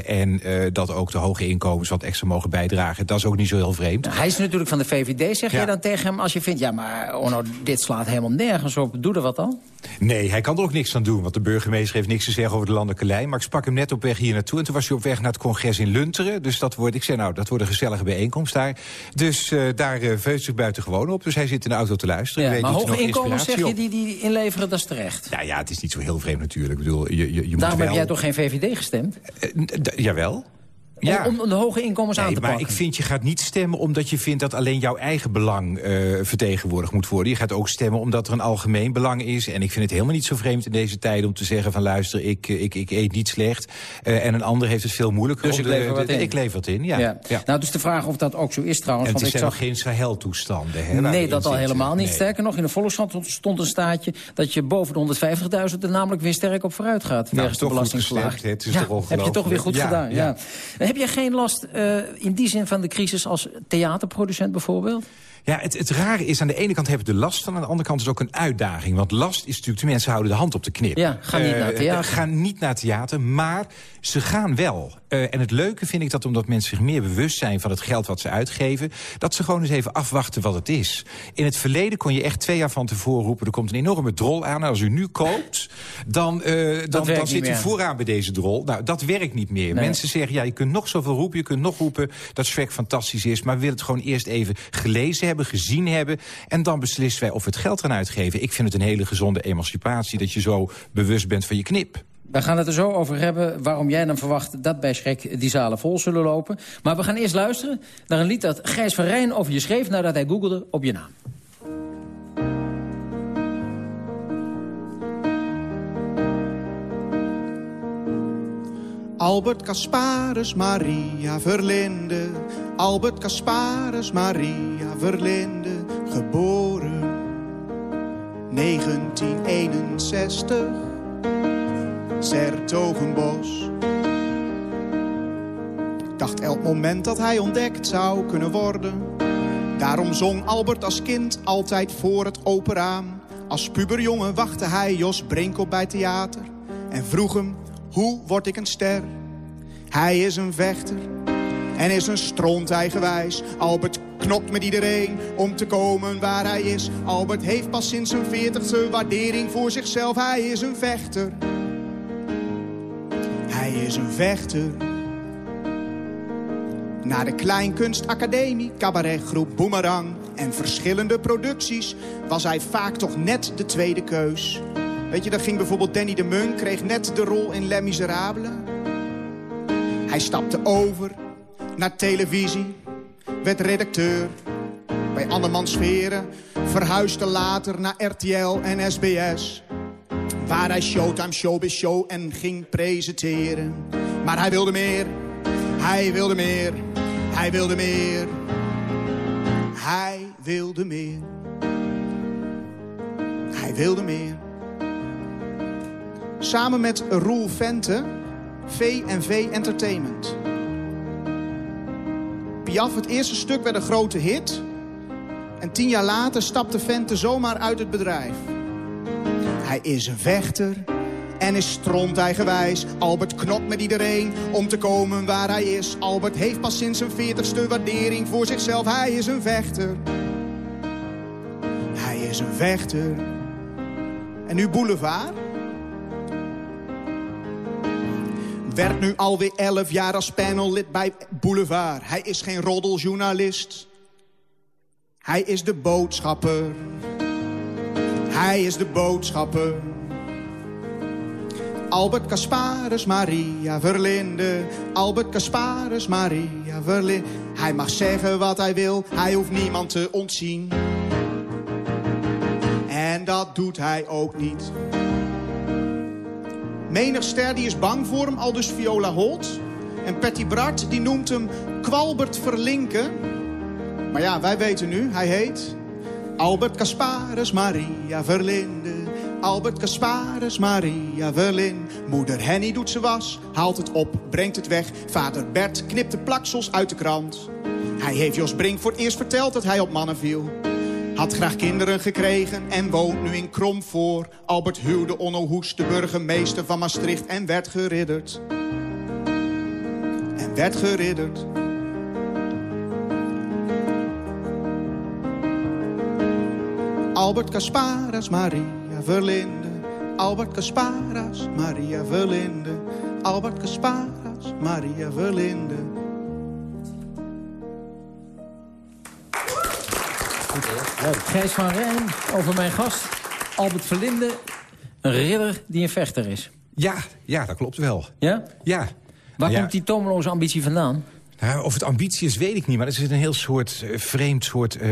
en dat ook de hoge inkomens wat extra mogen bijdragen, dat is ook niet zo heel vreemd. Nou, hij is natuurlijk van de VVD. Zeg ja. je dan tegen hem als je vindt... ja, maar Onno, dit slaat helemaal nergens op. Doe er wat dan? Nee, hij kan er ook niks aan doen. Want de burgemeester heeft niks te zeggen over de landelijke lijn. Maar ik sprak hem net op weg hier naartoe. En toen was hij op weg naar het congres in Lunteren. Dus dat wordt, ik zei nou, dat wordt een gezellige bijeenkomst daar. Dus uh, daar uh, veut zich buitengewoon op. Dus hij zit in de auto te luisteren. Ja, weet maar hoge inkomens zeg je die, die inleveren, dat is terecht. Nou ja, het is niet zo heel vreemd natuurlijk. Ik bedoel, je, je, je Daarom moet wel... heb jij toch geen VVD gestemd? Uh, jawel. Ja. Om, om, de hoge inkomens nee, aan te maar pakken. ik vind, je gaat niet stemmen omdat je vindt dat alleen jouw eigen belang uh, vertegenwoordigd moet worden. Je gaat ook stemmen omdat er een algemeen belang is. En ik vind het helemaal niet zo vreemd in deze tijd om te zeggen van luister, ik, ik, ik eet niet slecht. Uh, en een ander heeft het veel moeilijker. Dus ik lever wat de, in. Ik lever wat in, ja. ja. ja. Nou, dus de vraag of dat ook zo is trouwens. En het want zijn ik nog geen Sahel-toestanden. Hè, nee, dat al helemaal niet. Nee. Sterker nog, in de Volkskrant stond een staatje dat je boven de 150.000 er namelijk weer sterk op vooruit gaat. Nou, wegens de belastingslaag. Het is ja, toch heb je toch weer goed ja, gedaan. Ja. Heb jij geen last uh, in die zin van de crisis als theaterproducent bijvoorbeeld? Ja, het, het rare is, aan de ene kant hebben we de last van... aan de andere kant is het ook een uitdaging. Want last is natuurlijk, de mensen houden de hand op de knip. Ja, gaan niet uh, naar theater. Gaan niet naar theater, maar ze gaan wel. Uh, en het leuke vind ik dat omdat mensen zich meer bewust zijn... van het geld wat ze uitgeven... dat ze gewoon eens even afwachten wat het is. In het verleden kon je echt twee jaar van tevoren roepen... er komt een enorme drol aan. En als u nu koopt, dan, uh, dan, dan zit u vooraan bij deze drol. Nou, dat werkt niet meer. Nee. Mensen zeggen, ja, je kunt nog zoveel roepen... je kunt nog roepen dat Shrek fantastisch is... maar we willen het gewoon eerst even gelezen hebben, gezien hebben... en dan beslissen wij of we het geld gaan uitgeven. Ik vind het een hele gezonde emancipatie... dat je zo bewust bent van je knip. We gaan het er zo over hebben waarom jij dan verwacht... dat bij Schrek die zalen vol zullen lopen. Maar we gaan eerst luisteren naar een lied dat Gijs van Rijn over je schreef... nadat hij googelde op je naam. Albert Casparus Maria Verlinde. Albert Casparus Maria Verlinde. Geboren 1961. Sertogenbos. Ik dacht elk moment dat hij ontdekt zou kunnen worden. Daarom zong Albert als kind altijd voor het open raam. Als puberjongen wachtte hij Jos Brink op bij theater. En vroeg hem, hoe word ik een ster? Hij is een vechter en is een stront eigenwijs. Albert knokt met iedereen om te komen waar hij is. Albert heeft pas sinds zijn veertigste waardering voor zichzelf. Hij is een vechter. Hij is een vechter. Na de Kleinkunstacademie, cabaretgroep Boomerang en verschillende producties was hij vaak toch net de tweede keus. Weet je, daar ging bijvoorbeeld Danny de Munk, kreeg net de rol in Les Miserables. Hij stapte over naar televisie, werd redacteur bij Andermans Veren. Verhuisde later naar RTL en SBS. Waar hij Showtime Showbiz Show en ging presenteren. Maar hij wilde meer, hij wilde meer, hij wilde meer. Hij wilde meer. Hij wilde meer. Samen met Roel Vente, V&V Entertainment. Piaf, het eerste stuk werd een grote hit. En tien jaar later stapte Vente zomaar uit het bedrijf. Hij is een vechter en is stront eigenwijs. Albert knopt met iedereen om te komen waar hij is. Albert heeft pas sinds zijn veertigste waardering voor zichzelf. Hij is een vechter. Hij is een vechter. En nu Boulevard? Werkt nu alweer elf jaar als panellid bij Boulevard. Hij is geen roddeljournalist. Hij is de boodschapper. Hij is de boodschapper. Albert Casparus Maria Verlinde. Albert Casparus Maria Verlinde. Hij mag zeggen wat hij wil, hij hoeft niemand te ontzien. En dat doet hij ook niet. Menig ster die is bang voor hem, al dus Viola Holt. En Patty Bart die noemt hem Kwalbert Verlinken. Maar ja, wij weten nu, hij heet Albert Casparus Maria Verlinde. Albert Casparus Maria Verlin. Moeder Henny doet ze was, haalt het op, brengt het weg. Vader Bert knipt de plaksels uit de krant. Hij heeft Jos Brink voor het eerst verteld dat hij op mannen viel. Had graag kinderen gekregen en woont nu in Kromvoor. Albert huwde Onno Hoes, de burgemeester van Maastricht, en werd geridderd. En werd geridderd. Albert Casparas, Maria Verlinde. Albert Casparas, Maria Verlinde. Albert Casparas, Maria Verlinde. Gijs van Rijn over mijn gast, Albert Verlinde. Een ridder die een vechter is. Ja, ja dat klopt wel. Ja? Ja. Waar Ja. komt die tomeloze ambitie vandaan? Of het ambitie is, weet ik niet. Maar het is een heel soort eh, vreemd soort eh,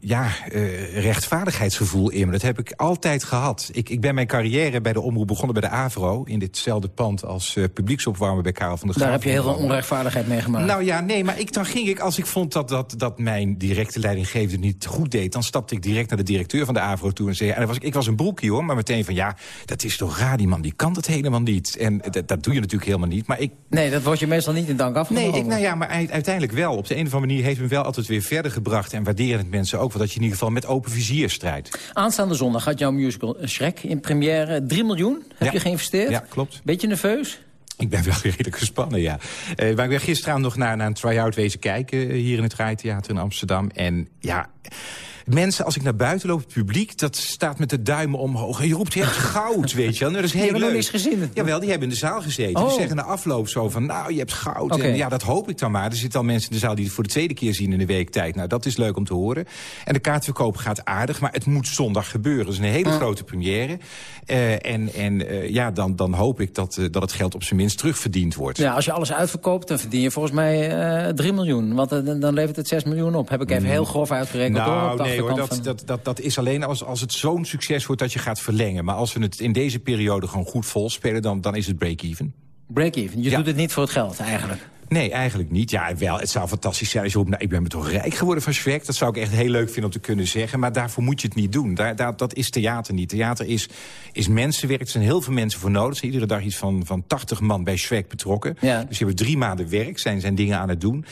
ja, eh, rechtvaardigheidsgevoel in me. Dat heb ik altijd gehad. Ik, ik ben mijn carrière bij de omroep begonnen bij de AVRO... in ditzelfde pand als publieksopwarmer bij Karel van der Daar Graaf. heb je heel veel onrechtvaardigheid meegemaakt. Nou ja, nee, maar ik, dan ging ik, als ik vond dat, dat, dat mijn directe leidinggevende niet goed deed... dan stapte ik direct naar de directeur van de AVRO toe en zei... en was, ik- ik was een broekje hoor, maar meteen van ja, dat is toch raar, die man die kan dat helemaal niet. En dat, dat doe je natuurlijk helemaal niet, maar ik... Nee, dat wordt je meestal niet in dank afgenomen. Nee, ik, nou ja, maar uiteindelijk wel. Op de een of andere manier heeft me wel altijd weer verder gebracht... en waarderen het mensen ook, dat je in ieder geval met open vizier strijdt. Aanstaande zondag gaat jouw musical Shrek in première. 3 miljoen heb Ja. je geïnvesteerd. Ja, klopt. Beetje nerveus? Ik ben wel redelijk gespannen, ja. Eh maar ik ben gisteren nog naar, naar een try-out wezen kijken... eh, hier in het Rijtheater in Amsterdam. En ja... Mensen, als ik naar buiten loop, het publiek, dat staat met de duimen omhoog. En je roept, je hebt goud, weet je wel. Nou, dat is Die heel hebben nog leuk. gezien. Jawel, die hebben in de zaal gezeten. Oh. Die zeggen na afloop zo van, nou, je hebt goud. En ja, dat hoop ik dan maar. Er zitten al mensen in de zaal die het voor de tweede keer zien in een week tijd. Nou, dat is leuk om te horen. En de kaartverkoop gaat aardig, maar het moet zondag gebeuren. Het is een hele grote première. Eh, en en eh, ja, dan, dan hoop ik dat, eh, dat het geld op zijn minst terugverdiend wordt. Ja, als je alles uitverkoopt, dan verdien je volgens mij eh 3 miljoen. Want dan levert het 6 miljoen op. Heb ik even heel grof uitgerekend. Nou, de nee hoor, dat, van- dat, dat, dat is alleen als, als het zo'n succes wordt dat je gaat verlengen. Maar als we het in deze periode gewoon goed volspelen, dan, dan is het break-even. Break-even. Je doet het niet voor het geld, eigenlijk. Nee, eigenlijk niet. Ja, wel, het zou fantastisch zijn als je roept... Nou, ik ben me toch rijk geworden van Shrek. Dat zou ik echt heel leuk vinden om te kunnen zeggen. Maar daarvoor moet je het niet doen. Daar, daar, dat is theater niet. Theater is, is mensenwerk. Er zijn heel veel mensen voor nodig. Er zijn iedere dag iets van, van 80 man bij Shrek betrokken. Ja. Dus je hebben drie maanden werk, zijn, zijn dingen aan het doen.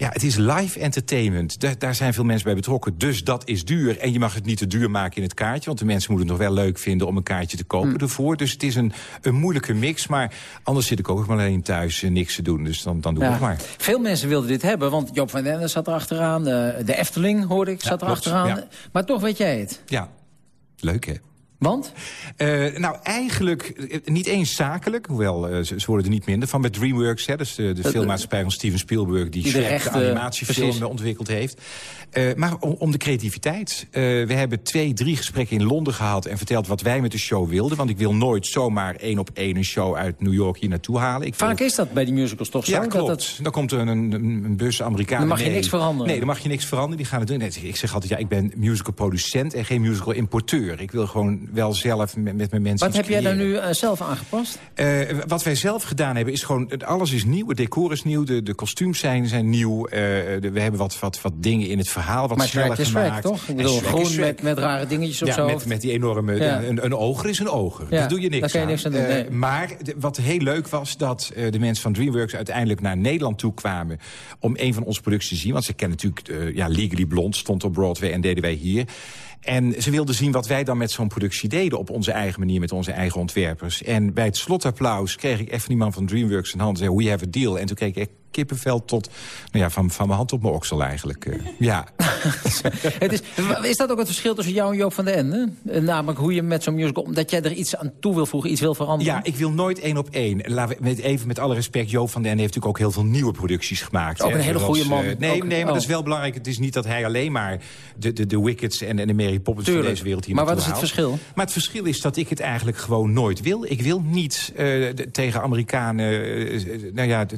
Ja, het is live entertainment. Daar, daar zijn veel mensen bij betrokken. Dus dat is duur. En je mag het niet te duur maken in het kaartje. Want de mensen moeten het nog wel leuk vinden om een kaartje te kopen Hm. ervoor. Dus het is een, een moeilijke mix. Maar anders zit ik ook maar alleen thuis en niks te doen. Dus dan, dan doe ik Ja. het maar. Veel mensen wilden dit hebben, want Joop van den Ende zat er achteraan. De, Efteling, hoorde ik, zat er klopt, achteraan. ja. Maar toch weet jij het. Ja, leuk hè? Want? Eh, nou, eigenlijk eh, niet eens zakelijk. Hoewel, eh, ze, ze worden er niet minder van. Met DreamWorks, hè, dus de, de Dat- filmmaatschappij van Steven Spielberg... die, Die de Shrek, de rechten, animatiefilm precies. eh, ontwikkeld heeft. Maar om, om de creativiteit. We hebben twee, drie gesprekken in Londen gehad... en verteld wat wij met de show wilden. Want ik wil nooit zomaar één op één een show uit New York hier naartoe halen. Ik Vaak is dat bij die musicals toch zo? ja, dat klopt. dat- Dan komt er een, een, een bus Amerikanen Dan mag je niks veranderen. Nee, dan mag je niks veranderen. Die gaan het doen. Nee, ik zeg altijd, ja, ik ben musical producent en geen musical importeur. Ik wil gewoon wel zelf met, met mijn mensen Wat heb jij daar nu eh, zelf aangepast? Eh, wat wij zelf gedaan hebben is gewoon... Alles is nieuw, het decor is nieuw, de, de kostuums zijn, zijn nieuw. eh, de- we hebben wat, wat, wat dingen in het verhaal wat Maar sneller Shrek, gemaakt. toch? Ik bedoel, Shrek. met, met rare dingetjes op Ja, zijn met, met die enorme... Ja. Een, een oger is een oger. Ja, Daar doe je niks je aan. niks aan doen, nee. maar de- wat heel leuk was, dat de mensen van DreamWorks... uiteindelijk naar Nederland toe kwamen om een van onze producties te zien. Want ze kennen natuurlijk... ja, Legally Blonde stond op Broadway en deden wij hier. En ze wilden zien wat wij dan met zo'n productie deden... op onze eigen manier, met onze eigen ontwerpers. En bij het slotapplaus kreeg ik even die man van DreamWorks een hand... en zei, we have a deal. En toen kreeg ik kippenvel tot, nou ja, van, van mijn hand op mijn oksel eigenlijk. eh. ja. het is, is dat ook het verschil tussen jou en Joop van den Ende? Eh, Namelijk hoe je met zo'n musical... omdat jij er iets aan toe wil voegen, iets wil veranderen? Ja, ik wil nooit één op één. Met, even met alle respect, Joop van den Ende heeft natuurlijk ook heel veel nieuwe producties gemaakt. Ook hè. een hele goede man. eh, nee, Ook- nee, maar oh. dat is wel belangrijk. Het is niet dat hij alleen maar de, de, de Wickets en, en de Mary Poppins Tuurlijk. van deze wereld hier Maar wat is het haalt. verschil? Maar het verschil is dat ik het eigenlijk gewoon nooit wil. Ik wil niet de- tegen Amerikanen... nou ja, d-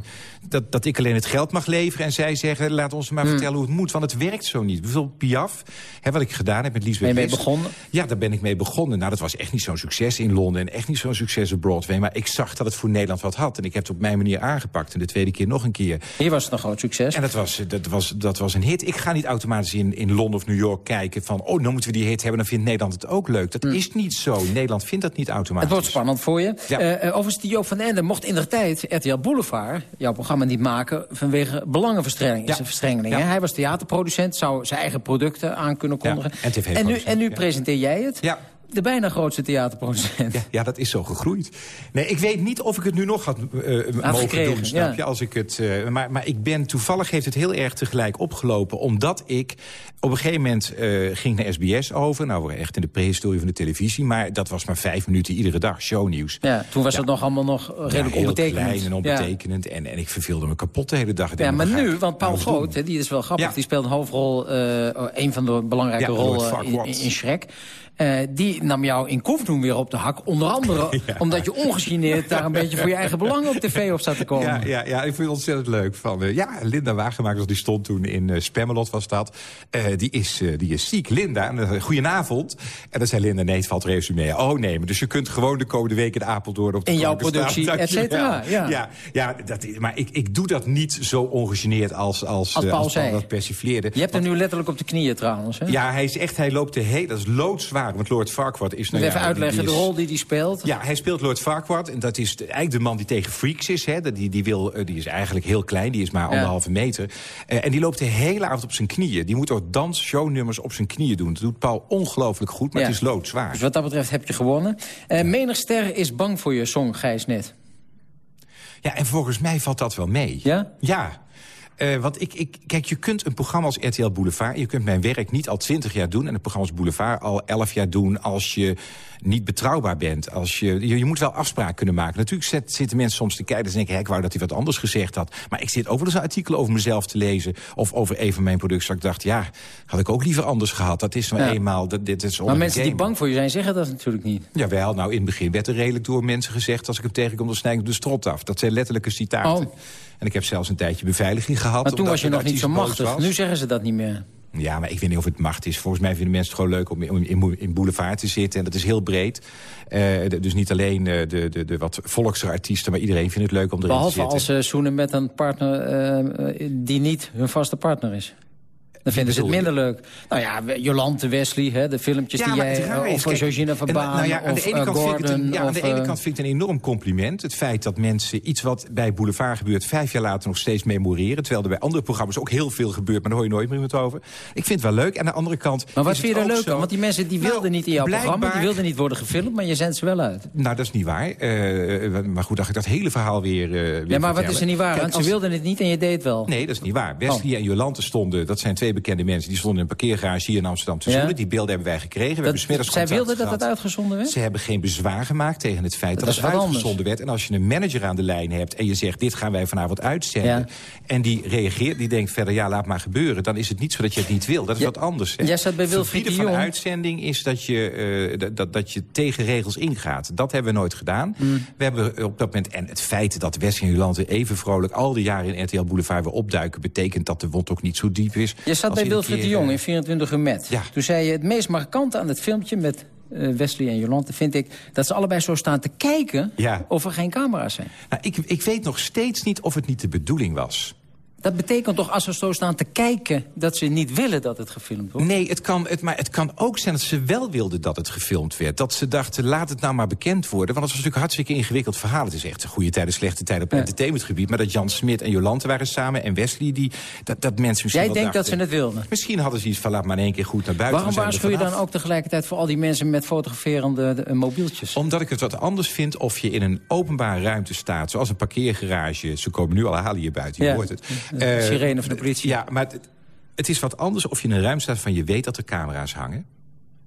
dat, dat ik alleen het geld mag leveren... en zij zeggen, laat ons Hmm. maar vertellen hoe het moet. Want het werkt zo niet. Bijvoorbeeld Piaf, hè, wat ik gedaan heb met Liesbeth Ben je mee begonnen? Ja, daar ben ik mee begonnen. Nou, dat was echt niet zo'n succes in Londen... en echt niet zo'n succes op Broadway. Maar ik zag dat het voor Nederland wat had. En ik heb het op mijn manier aangepakt. En de tweede keer nog een keer. Hier was het een groot succes. En dat was, dat, was, dat was een hit. Ik ga niet automatisch in, in Londen of New York kijken van... oh, dan moeten we die hit hebben, dan vindt Nederland het ook leuk. Dat is niet zo. Nederland vindt dat niet automatisch. Hmm. Het wordt spannend voor je. Eh, eh, overigens, die Joop van Ende mocht in de tijd RTL Boulevard... jouw programma niet maken vanwege belangenverstrengeling. Ja. verstrengeling, Ja. Hij was theaterproducent, zou zijn eigen producten aan kunnen kondigen. en en nu, en nu presenteer jij het? Ja. De bijna grootste theaterproducent. Ja, ja, dat is zo gegroeid. Nee, ik weet niet of ik het nu nog had eh, mogen gekregen, doen, snap ja. je? Als ik het, eh, maar, maar ik ben toevallig heeft het heel erg tegelijk opgelopen... omdat ik op een gegeven moment ging naar SBS over. Nou, we echt in de prehistorie van de televisie. Maar dat was maar vijf minuten iedere dag, shownieuws. Ja, toen was het nog allemaal nog redelijk ja, heel onbetekenend. klein en onbetekenend. En, en ik verveelde me kapot de hele dag. Ik Ja, maar nu, want Paul? Groot, die is wel grappig... Die speelt een hoofdrol, eh, een van de belangrijke rollen in, in, in Shrek. Eh, die nam jou in Kofdoen weer op de hak. Onder andere omdat je ongegeneerd daar een beetje voor je eigen belangen op tv op staat te komen. Ja, ja, ja, ik vind het ontzettend leuk. Van, eh, ja, Linda Wagenmakers, die stond toen in eh Spamalot, was dat. Die, is, die is ziek. Linda, en, goedenavond. En dan zei Linda, nee, het valt reuze mee. Oh nee, maar dus je kunt gewoon de komende weken in Apeldoorn op de In jouw productie, et cetera, ja. ja, ja dat, maar ik, ik doe dat niet zo ongegeneerd als, als, Als Paul als Paul dat persifleerde. Je hebt hem nu letterlijk op de knieën trouwens. Hè? Ja, hij is echt, hij loopt de hele, dat is loodzwaar. Want Lord Farquaad is... Nou ja, even uitleggen, de rol die hij speelt. ja, hij speelt Lord Farquaad. En dat is de- eigenlijk de man die tegen freaks is. Hè. Die, die, wil, eh, die is eigenlijk heel klein. Die is maar anderhalve meter. Eh, en die loopt de hele avond op zijn knieën. Die moet ook dans, shownummers op zijn knieën doen. Dat doet Paul ongelooflijk goed, maar Ja. het is loodzwaar. Dus wat dat betreft heb je gewonnen. Eh menig ster is bang voor je, zong Gijs net. Ja, en volgens mij valt dat wel mee. Ja? Ja. Eh, want ik, ik, kijk, je kunt een programma als RTL Boulevard... je kunt mijn werk niet al twintig jaar doen... en een programma als Boulevard al elf jaar doen... als je niet betrouwbaar bent. Als je, je, je moet wel afspraken kunnen maken. Natuurlijk zet- zitten mensen soms te kijken en denken... Hè, ik wou dat hij wat anders gezegd had. Maar ik zit ook wel eens een artikel over mezelf te lezen... of over een van mijn producten. Dat ik dacht, ja, had ik ook liever anders gehad. Dat is nou Ja. eenmaal... Dat, dit is Maar mensen die bang voor je zijn, zeggen dat natuurlijk niet. Jawel, nou in het begin werd er redelijk door mensen gezegd... als ik hem tegenkom, dan snij ik hem de strot af. Dat zijn letterlijke citaten. Oh. En ik heb zelfs een tijdje beveiliging gehad. Maar toen was je nog niet zo machtig. was. Nu zeggen ze dat niet meer. Ja, maar ik weet niet of het macht is. Volgens mij vinden mensen het gewoon leuk om in, in, boulevard te zitten. En dat is heel breed. Eh, dus niet alleen eh, de, de, de wat volksere artiesten... maar iedereen vindt het leuk om erin Behalve te zitten. als ze zoenen met een partner eh, eh, die niet hun vaste partner is. Dan vinden ze het minder leuk. Nou ja, Jolante Wesley, hè, de filmpjes Ja, die jij... eh, is, Of kijk, Georgina van en, Baan, nou ja, aan of de ene eh, kant vind ik het Gordon. een, ja, aan de ene eh, kant vind ik het een enorm compliment. Het feit dat mensen iets wat bij Boulevard gebeurt... vijf jaar later nog steeds memoreren. Terwijl er bij andere programma's ook heel veel gebeurt... maar daar hoor je nooit meer iemand over. Ik vind het wel leuk. Aan de andere kant Maar wat vind je er leuk aan? Want die mensen die Nou, wilden niet in jouw programma. Die wilden niet worden gefilmd, maar je zendt ze wel uit. Nou, dat is niet waar. Eh, maar goed, dat ik dat hele verhaal weer, eh, weer Ja, maar wat is er niet waar? Kijk, Want ze als- wilden het niet en je deed het wel. Nee, dat is niet waar. Wesley en Jolante stonden, dat zijn twee bekende mensen... die stonden in een parkeergarage hier in Amsterdam te Ja. zoenen. Die beelden hebben wij gekregen. We hebben smiddags zij wilden dat het uitgezonden werd? Ze hebben geen bezwaar gemaakt tegen het feit dat, Dat het uitgezonden anders. werd. En als je een manager aan de lijn hebt en je zegt... dit gaan wij vanavond uitzenden... Ja. en die reageert, die denkt verder, ja, laat maar gebeuren... dan is het niet zo dat je het niet wil. Dat is Ja, wat anders. Hè. jij zat bij Wilfried de van Jong. uitzending is dat je, eh, dat- dat, dat je tegen regels ingaat. Dat hebben we nooit gedaan. Mm. We hebben op dat moment... en het feit dat Wesley en even vrolijk... al die jaren in RTL Boulevard weer opduiken... betekent dat de wond ook niet zo diep is. Je zat bij Wilfried de Jong eh, in 24 uur met. Ja. Toen zei je, het meest markante aan het filmpje met eh, Wesley en Jolante... vind ik dat ze allebei zo staan te kijken Ja. of er geen camera's zijn. Nou, ik, ik weet nog steeds niet of het niet de bedoeling was. Dat betekent toch, als ze zo staan te kijken... dat ze niet willen dat het gefilmd wordt? Nee, het kan, het, maar het kan ook zijn dat ze wel wilden dat het gefilmd werd. Dat ze dachten, laat het nou maar bekend worden. Want het was natuurlijk een hartstikke ingewikkeld verhaal. Het is echt een goede tijden, slechte tijden op ja. entertainmentgebied. Maar dat Jan Smit en Jolante waren samen en Wesley... Die, dat, dat mensen misschien Jij denkt dat ze het wilden? Misschien hadden ze iets van, laat maar in één keer goed naar buiten. Waarom waarschuw je dan ook tegelijkertijd voor al die mensen... met fotograferende de, mobieltjes? Omdat ik het wat anders vind of je in een openbare ruimte staat... zoals een parkeergarage. Ze komen nu al halen hier buiten, je ja. hoort het. Uh, Sirene van de politie. Ja, maar het, het, is wat anders of je in een ruimte staat van je weet dat er camera's hangen.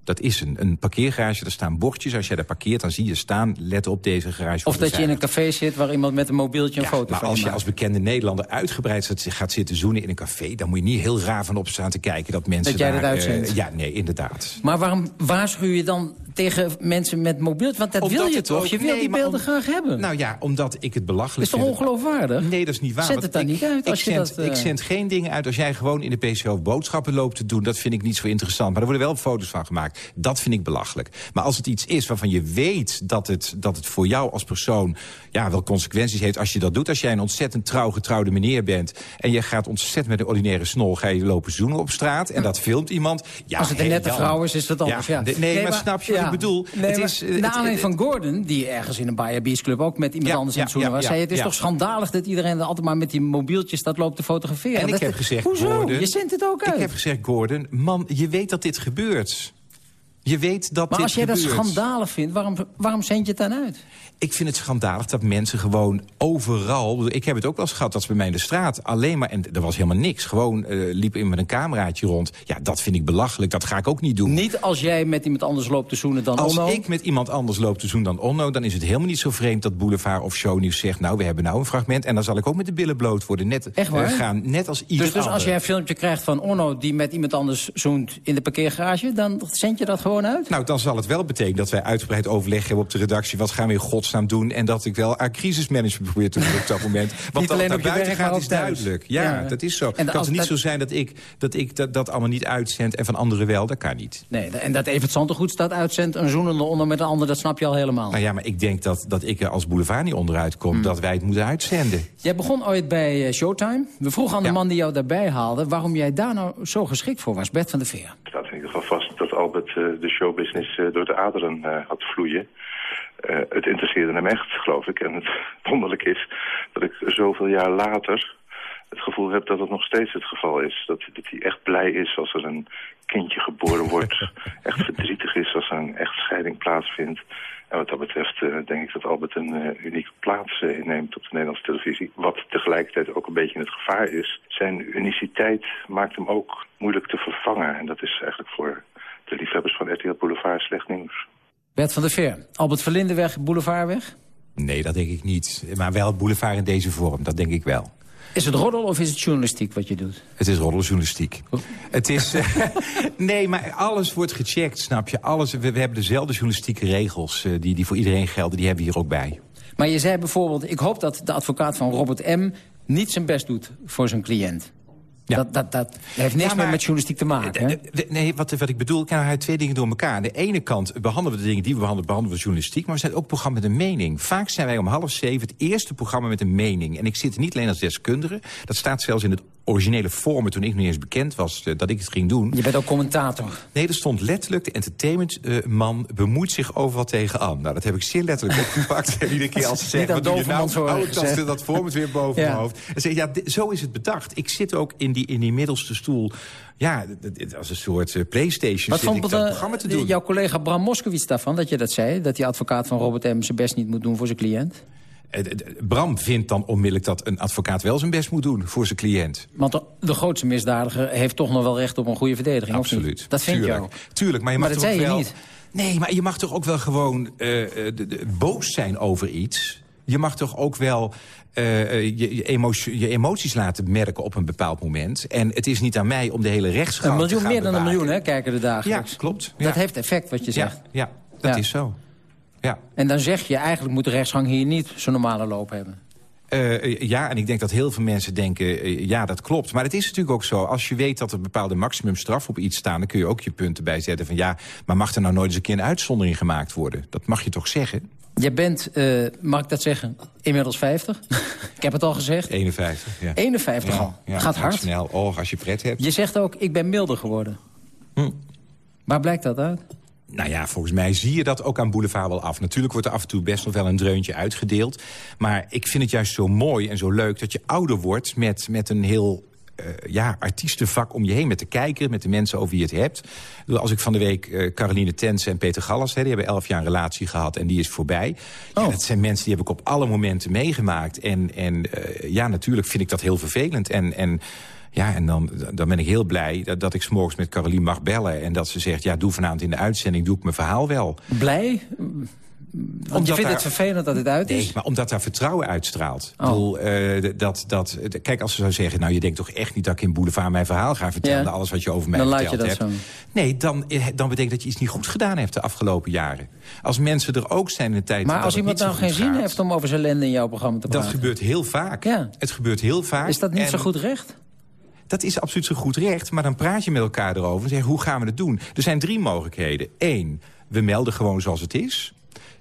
Dat is een, een parkeergarage, daar staan bordjes. Als jij daar parkeert, dan zie je staan, let op deze garage. Of dat je in een café zit waar iemand met een mobieltje een ja, foto maar van als je maakt. als bekende Nederlander uitgebreid gaat zitten zoenen in een café... dan moet je niet heel raar van opstaan te kijken dat mensen Dat jij daar... dat uitzendt? Uh, ja, nee, inderdaad. Maar waarom waarschuw je dan tegen mensen met mobieltjes? Want dat Omdat wil je toch? ook- je wil nee, die beelden om- graag hebben. Nou ja, omdat ik het belachelijk is toch vind. ongeloofwaardig? Nee, dat is niet waar. Zet het dan ik- niet uit als ik je zend, dat, eh, Ik zend geen dingen uit als jij gewoon in de PCO boodschappen loopt te doen. Dat vind ik niet zo interessant. Maar er worden wel foto's van gemaakt. Dat vind ik belachelijk. Maar als het iets is waarvan je weet dat het, dat het voor jou als persoon... ja, wel consequenties heeft als je dat doet. Als jij een ontzettend trouw getrouwde meneer bent... en je gaat ontzettend met een ordinaire snol... ga je lopen zoenen op straat en dat filmt iemand... Ja, Als het een nette vrouw is, is dat anders. Ja, nee, maar, snap je ja. Ik bedoel? Nee, het is, eh, het- aanleiding van Gordon, die ergens in een Bayer Club... ook met iemand anders aan het zoenen was... zei het is toch schandalig dat iedereen er altijd maar met die mobieltjes... staat loopt te fotograferen. En ik Dat- heb gezegd, Hoezo? Gordon, Je zendt het ook uit. Ik heb gezegd, Gordon, man, je weet dat dit gebeurt. Je weet dat maar dit als jij dat schandalig vindt, waarom, waarom zend je het dan uit? Ik vind het schandalig dat mensen gewoon overal... Ik heb het ook wel eens gehad dat ze bij mij in de straat alleen maar... en er was helemaal niks, gewoon eh liep in met een cameraatje rond. Ja, dat vind ik belachelijk, dat ga ik ook niet doen. Niet als jij met iemand anders loopt te zoenen dan Als Onno? ik met iemand anders loop te doen dan Onno... dan is het helemaal niet zo vreemd dat Boulevard of Shownieuws zegt... nou, we hebben nou een fragment en dan zal ik ook met de billen bloot worden. Net, Echt waar? eh, gaan, net als ieder Dus, dus als jij een filmpje krijgt van Onno die met iemand anders zoent in de parkeergarage... dan zend je dat gewoon uit? Nou, dan zal het wel betekenen dat wij uitgebreid overleg hebben op de redactie. Wat gaan we in godsnaam doen? En dat ik wel aan crisismanagement probeer te doen op dat moment. Want dat alleen naar buiten gaat is thuis. duidelijk. Ja, Ja. dat is zo. En Het kan toch niet dat- zo zijn dat ik dat, ik dat, dat allemaal niet uitzend en van anderen wel? Dat kan niet. Nee, en dat Evert Zantegoed staat uitzendt... een zoenende onder met een ander, dat snap je al helemaal. Nou ja, maar ik denk dat, dat ik er als boulevard niet onderuit kom. Hmm. Dat wij het moeten uitzenden. Jij begon ooit bij eh, Showtime. We vroegen aan de man die jou daarbij haalde... waarom jij daar nou zo geschikt voor was, Bert van der Veer. Het staat in ieder geval vast dat Albert eh, de showbusiness eh, door de aderen eh, had vloeien. Eh, het interesseerde hem echt, geloof ik. En het wonderlijk is dat ik zoveel jaar later het gevoel heb dat het nog steeds het geval is. Dat, dat hij echt blij is als er een kindje geboren wordt. echt verdrietig is als er een echtscheiding plaatsvindt. En wat dat betreft eh, denk ik dat Albert een eh, unieke plaats inneemt op de Nederlandse televisie. Wat tegelijkertijd ook een beetje het gevaar is. Zijn uniciteit maakt hem ook moeilijk te vervangen. En dat is eigenlijk voor de liefhebbers van RTL Boulevard slecht nieuws. Bert van der Veer. Albert Verlindenweg, Boulevardweg. Nee, dat denk ik niet. Maar wel boulevard in deze vorm, dat denk ik wel. Is het roddel of is het journalistiek wat je doet? Het is roddeljournalistiek. Het is... eh, nee, maar alles wordt gecheckt, snap je? Alles, we, we hebben dezelfde journalistieke regels eh, die, die voor iedereen gelden. Die hebben we hier ook bij. Maar je zei bijvoorbeeld... ik hoop dat de advocaat van Robert M. niet zijn best doet voor zijn cliënt. Dat, dat, dat heeft niks Ja, meer met journalistiek te maken. hè? Nee, wat, wat ik bedoel, kan hij twee dingen door elkaar. Aan de ene kant behandelen we de dingen die we behandelen, behandelen we journalistiek. Maar we zijn ook programma met een mening. Vaak zijn wij om half zeven het eerste programma met een mening. En ik zit er niet alleen als deskundige. Dat staat zelfs in het originele vormen toen ik nog niet eens bekend was eh, dat ik het ging doen. Je bent ook commentator. Nee, er stond letterlijk, de entertainmentman bemoeit zich overal tegenaan. Nou, dat heb ik zeer letterlijk opgepakt. en iedere keer als ze zeggen, aan wat doe je nou? Horen Oh, ik dat vorm het weer boven Ja. mijn hoofd. En zeg, ja, zo is het bedacht. Ik zit ook in die, in die middelste stoel. Ja, als een soort eh, Playstation Wat zit ik vond dat eh, programma te doen. jouw collega Bram Moskowitz daarvan, dat je dat zei? Dat die advocaat van Robert M. zijn best niet moet doen voor zijn cliënt? Eh, d- Bram vindt dan onmiddellijk dat een advocaat wel zijn best moet doen voor zijn cliënt. Want de, de grootste misdadiger heeft toch nog wel recht op een goede verdediging? Absoluut. Dat vind je Tuurlijk. ook. Tuurlijk, maar je Maar mag dat toch zei je wel... niet. Nee, maar je mag toch ook wel gewoon eh, eh, de- de- boos zijn over iets. Je mag toch ook wel eh, eh, je, je, emotie- je emoties laten merken op een bepaald moment. En het is niet aan mij om de hele rechtsgang Een te miljoen, gaan meer dan een miljoen, hè, kijken er dagelijks. Ja, klopt. Dat heeft effect, wat je zegt. ja, dat Ja. is zo. Ja. En dan zeg je, eigenlijk moet de rechtsgang hier niet zo'n normale loop hebben. Eh, ja, en ik denk dat heel veel mensen denken, eh, ja, dat klopt. Maar het is natuurlijk ook zo, als je weet dat er bepaalde maximumstraf op iets staan... dan kun je ook je punten bijzetten van ja, maar mag er nou nooit eens een keer een uitzondering gemaakt worden? Dat mag je toch zeggen? Je bent, uh, mag ik dat zeggen, inmiddels 50. ik heb het al gezegd. 51, ja. 51 al. Gaat hard. snel. Oh, als je pret hebt. Je zegt ook, ik ben milder geworden. Hm. Waar blijkt dat uit? Nou ja, volgens mij zie je dat ook aan Boulevard wel af. Natuurlijk wordt er af en toe best nog wel een dreuntje uitgedeeld. Maar ik vind het juist zo mooi en zo leuk dat je ouder wordt... met, met een heel uh, ja, artiestenvak om je heen. Met de kijker, met de mensen over wie je het hebt. Als ik van de week uh, Caroline Tense en Peter Gallas... Hè, die hebben elf jaar een relatie gehad en die is voorbij. Oh. Ja, dat zijn mensen die heb ik op alle momenten meegemaakt. En, en uh, ja, natuurlijk vind ik dat heel vervelend. En... en ja, en dan, dan ben ik heel blij dat, dat ik s'morgens met Caroline mag bellen... en dat ze zegt, ja, doe vanavond in de uitzending, doe ik mijn verhaal wel. Blij? Want je vindt het vervelend dat het uit is? Nee, maar omdat daar vertrouwen uitstraalt. Oh. Ik bedoel, uh, dat, dat, kijk, als ze zou zeggen... nou, je denkt toch echt niet dat ik in Boulevard mijn verhaal ga vertellen... Ja. alles wat je over mij dan verteld laat je dat hebt. Zo. Nee, dan, eh, dan betekent dat je iets niet goed gedaan hebt de afgelopen jaren. Als mensen er ook zijn in de tijd... Maar als iemand nou geen zin heeft om over zijn ellende in jouw programma te praten? Dat gebeurt heel vaak. Ja. Het gebeurt heel vaak. Is dat niet zo goed recht? Dat is absoluut zo goed recht, maar dan praat je met elkaar erover... en zeg hoe gaan we het doen? Er zijn drie mogelijkheden. Eén, we melden gewoon zoals het is.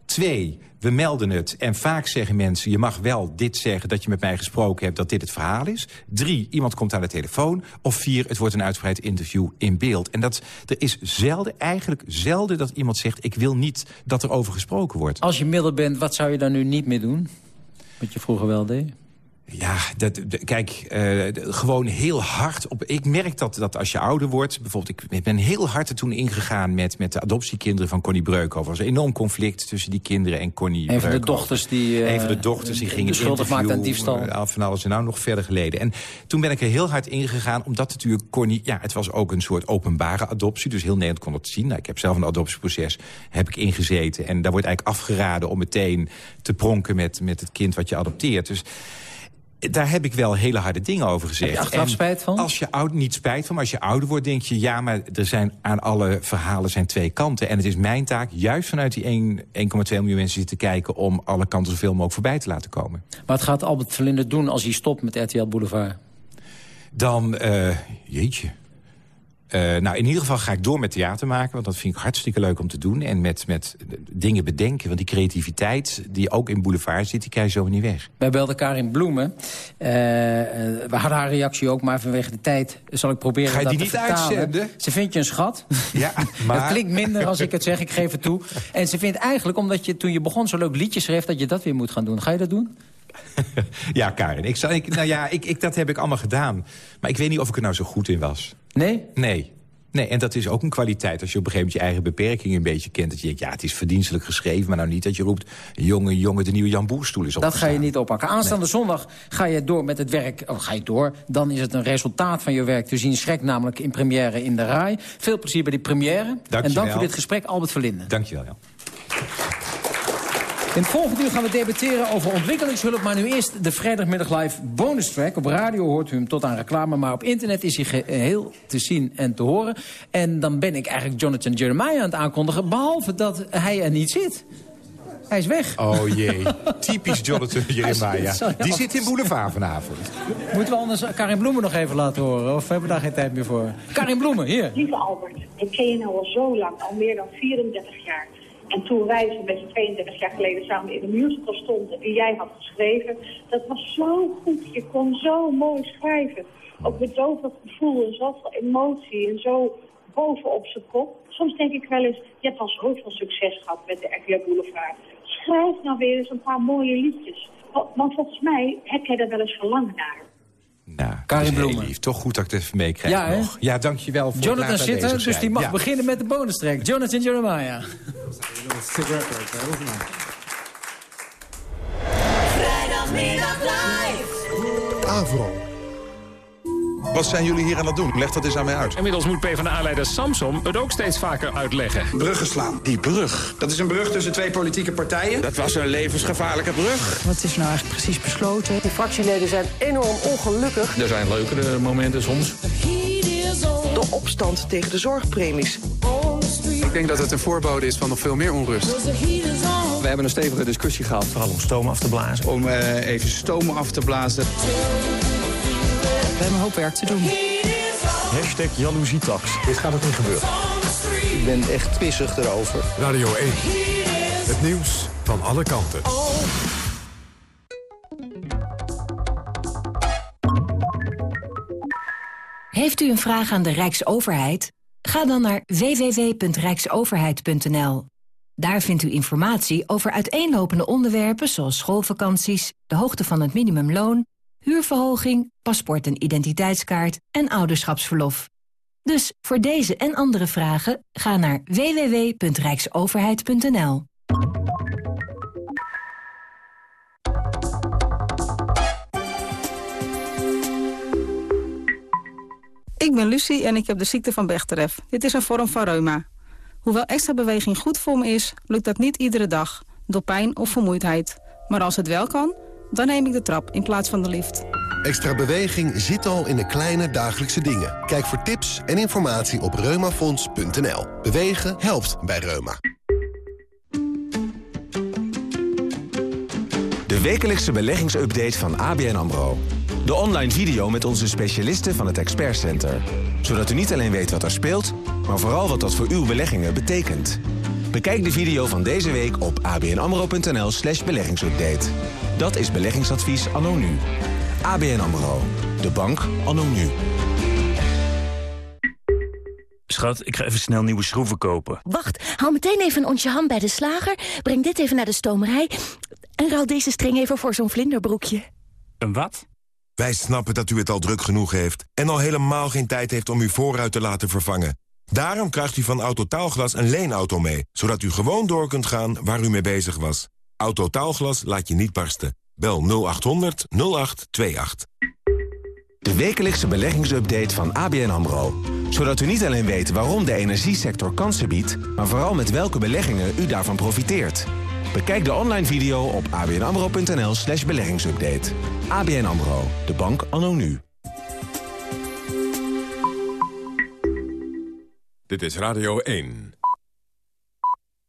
Twee, we melden het en vaak zeggen mensen... je mag wel dit zeggen dat je met mij gesproken hebt... dat dit het verhaal is. Drie, iemand komt aan de telefoon. Of vier, het wordt een uitgebreid interview in beeld. En dat, er is zelden, eigenlijk zelden dat iemand zegt... ik wil niet dat er over gesproken wordt. Als je middel bent, wat zou je dan nu niet meer doen? Wat je vroeger wel deed? Ja, dat, kijk, uh, gewoon heel hard op. Ik merk dat, dat als je ouder wordt... bijvoorbeeld, ik ben heel hard er toen ingegaan... met, met de adoptiekinderen van Connie Breukhoven. Er was een enorm conflict tussen die kinderen en Connie Een van de dochters die... Uh, een van de dochters die gingen schuldig maakten aan diefstal. Uh, van alles en nou nog verder geleden. En toen ben ik er heel hard ingegaan, omdat natuurlijk Connie... ja, het was ook een soort openbare adoptie, dus heel Nederland kon het zien. Nou, ik heb zelf een adoptieproces heb ik ingezeten. En daar wordt eigenlijk afgeraden om meteen te pronken met, met het kind wat je adopteert. Dus daar heb ik wel hele harde dingen over gezegd. Heb je achteraf spijt van? Als je oud, niet spijt van, maar als je ouder wordt, denk je... ja, maar er zijn aan alle verhalen zijn twee kanten. En het is mijn taak, juist vanuit die 1,2 miljoen mensen te kijken... om alle kanten zoveel mogelijk voorbij te laten komen. Wat gaat Albert Verlinde doen als hij stopt met RTL Boulevard? Dan, uh, jeetje... Uh, nou, in ieder geval ga ik door met theater maken. Want dat vind ik hartstikke leuk om te doen. En met, met dingen bedenken. Want die creativiteit die ook in Boulevard zit, die krijg je zo niet weg. Wij belden Karin Bloemen. Uh, we hadden haar reactie ook, maar vanwege de tijd zal ik proberen Ga je die niet uitzenden? Ze vindt je een schat. Ja, maar... dat klinkt minder als ik het zeg, ik geef het toe. En ze vindt eigenlijk, omdat je toen je begon zo leuk liedjes schreef... dat je dat weer moet gaan doen. Ga je dat doen? ja, Karin. Ik, ik, nou ja, ik, ik, dat heb ik allemaal gedaan. Maar ik weet niet of ik er nou zo goed in was. Nee? Nee. Nee, en dat is ook een kwaliteit. Als je op een gegeven moment je eigen beperkingen een beetje kent. Dat je denkt, ja, het is verdienstelijk geschreven. Maar nou niet dat je roept, jongen, jongen, de nieuwe Jan Boerstoel is Dat ga je niet oppakken. Aanstaande zondag ga je door met het werk. Oh, ga je door, dan is het een resultaat van je werk te zien. Schrek namelijk in première in de RAI. Veel plezier bij die première. Dank en dank voor dit gesprek, Albert Verlinden. Dank je wel, Jan. In het volgende uur gaan we debatteren over ontwikkelingshulp. Maar nu eerst de vrijdagmiddag live bonus track. Op radio hoort u hem tot aan reclame. Maar op internet is hij geheel te zien en te horen. En dan ben ik eigenlijk Jonathan Jeremiah aan het aankondigen. Behalve dat hij er niet zit. Hij is weg. Oh jee, typisch Jonathan Jeremiah. Die zit in Boulevard vanavond. Moeten we anders Karin Bloemen nog even laten horen? Of hebben we daar geen tijd meer voor? Karin Bloemen, hier. Lieve Albert, ik ken je nou al zo lang, al meer dan 34 jaar. En toen wij met z'n 32 jaar geleden samen in de musical stonden en jij had geschreven, dat was zo goed. Je kon zo mooi schrijven. Ook met zoveel gevoel en zoveel emotie en zo bovenop zijn kop. Soms denk ik wel eens, je hebt al zoveel succes gehad met de RTL Boulevard. Schrijf nou weer eens een paar mooie liedjes. Want volgens mij heb jij daar wel eens verlangen naar. Nou, Karin Bloemen. Lief. Toch goed dat ik het even meekrijg ja, nog. Ja, dankjewel voor Jonathan zit er, dus die mag beginnen met de bonus track. Jonathan Jeremiah. Vrijdagmiddag live. Avro. Wat zijn jullie hier aan het doen? Leg dat eens aan mij uit. Inmiddels moet PvdA-leider Samsom het ook steeds vaker uitleggen. Bruggen slaan. Die brug. Dat is een brug tussen twee politieke partijen. Dat was een levensgevaarlijke brug. Wat is nou eigenlijk precies besloten? Die fractieleden zijn enorm ongelukkig. Er zijn leukere momenten soms. De opstand tegen de zorgpremies. Ik denk dat het een voorbode is van nog veel meer onrust. We hebben een stevige discussie gehad. Vooral om stoom af te blazen. Om uh, even stoom af te blazen. We hebben een hoop werk te doen. Hashtag jaloezietax. Dit gaat ook niet gebeuren. Ik ben echt pissig erover. Radio 1. Het nieuws van alle kanten. Heeft u een vraag aan de Rijksoverheid? Ga dan naar www.rijksoverheid.nl. Daar vindt u informatie over uiteenlopende onderwerpen zoals schoolvakanties, de hoogte van het minimumloon, huurverhoging, paspoort en identiteitskaart en ouderschapsverlof. Dus voor deze en andere vragen ga naar www.rijksoverheid.nl. Ik ben Lucie en ik heb de ziekte van Bechterew. Dit is een vorm van reuma. Hoewel extra beweging goed voor me is, lukt dat niet iedere dag. Door pijn of vermoeidheid. Maar als het wel kan, dan neem ik de trap in plaats van de lift. Extra beweging zit al in de kleine dagelijkse dingen. Kijk voor tips en informatie op reumafonds.nl. Bewegen helpt bij reuma. De wekelijkse beleggingsupdate van ABN AMRO. De online video met onze specialisten van het Expert Center. Zodat u niet alleen weet wat er speelt, maar vooral wat dat voor uw beleggingen betekent. Bekijk de video van deze week op abnamro.nl slash beleggingsupdate. Dat is beleggingsadvies anno nu. ABN AMRO. De bank anno nu. Schat, ik ga even snel nieuwe schroeven kopen. Wacht, haal meteen even een onsje ham bij de slager. Breng dit even naar de stomerij. En ruil deze string even voor zo'n vlinderbroekje. Een wat? Wij snappen dat u het al druk genoeg heeft... en al helemaal geen tijd heeft om uw voorruit te laten vervangen. Daarom krijgt u van Autotaalglas een leenauto mee... zodat u gewoon door kunt gaan waar u mee bezig was. Autotaalglas laat je niet barsten. Bel 0800 0828. De wekelijkse beleggingsupdate van ABN AMRO. Zodat u niet alleen weet waarom de energiesector kansen biedt... maar vooral met welke beleggingen u daarvan profiteert. Bekijk de online video op abnamro.nl slash beleggingsupdate. ABN AMRO, de bank anno nu. Dit is Radio 1.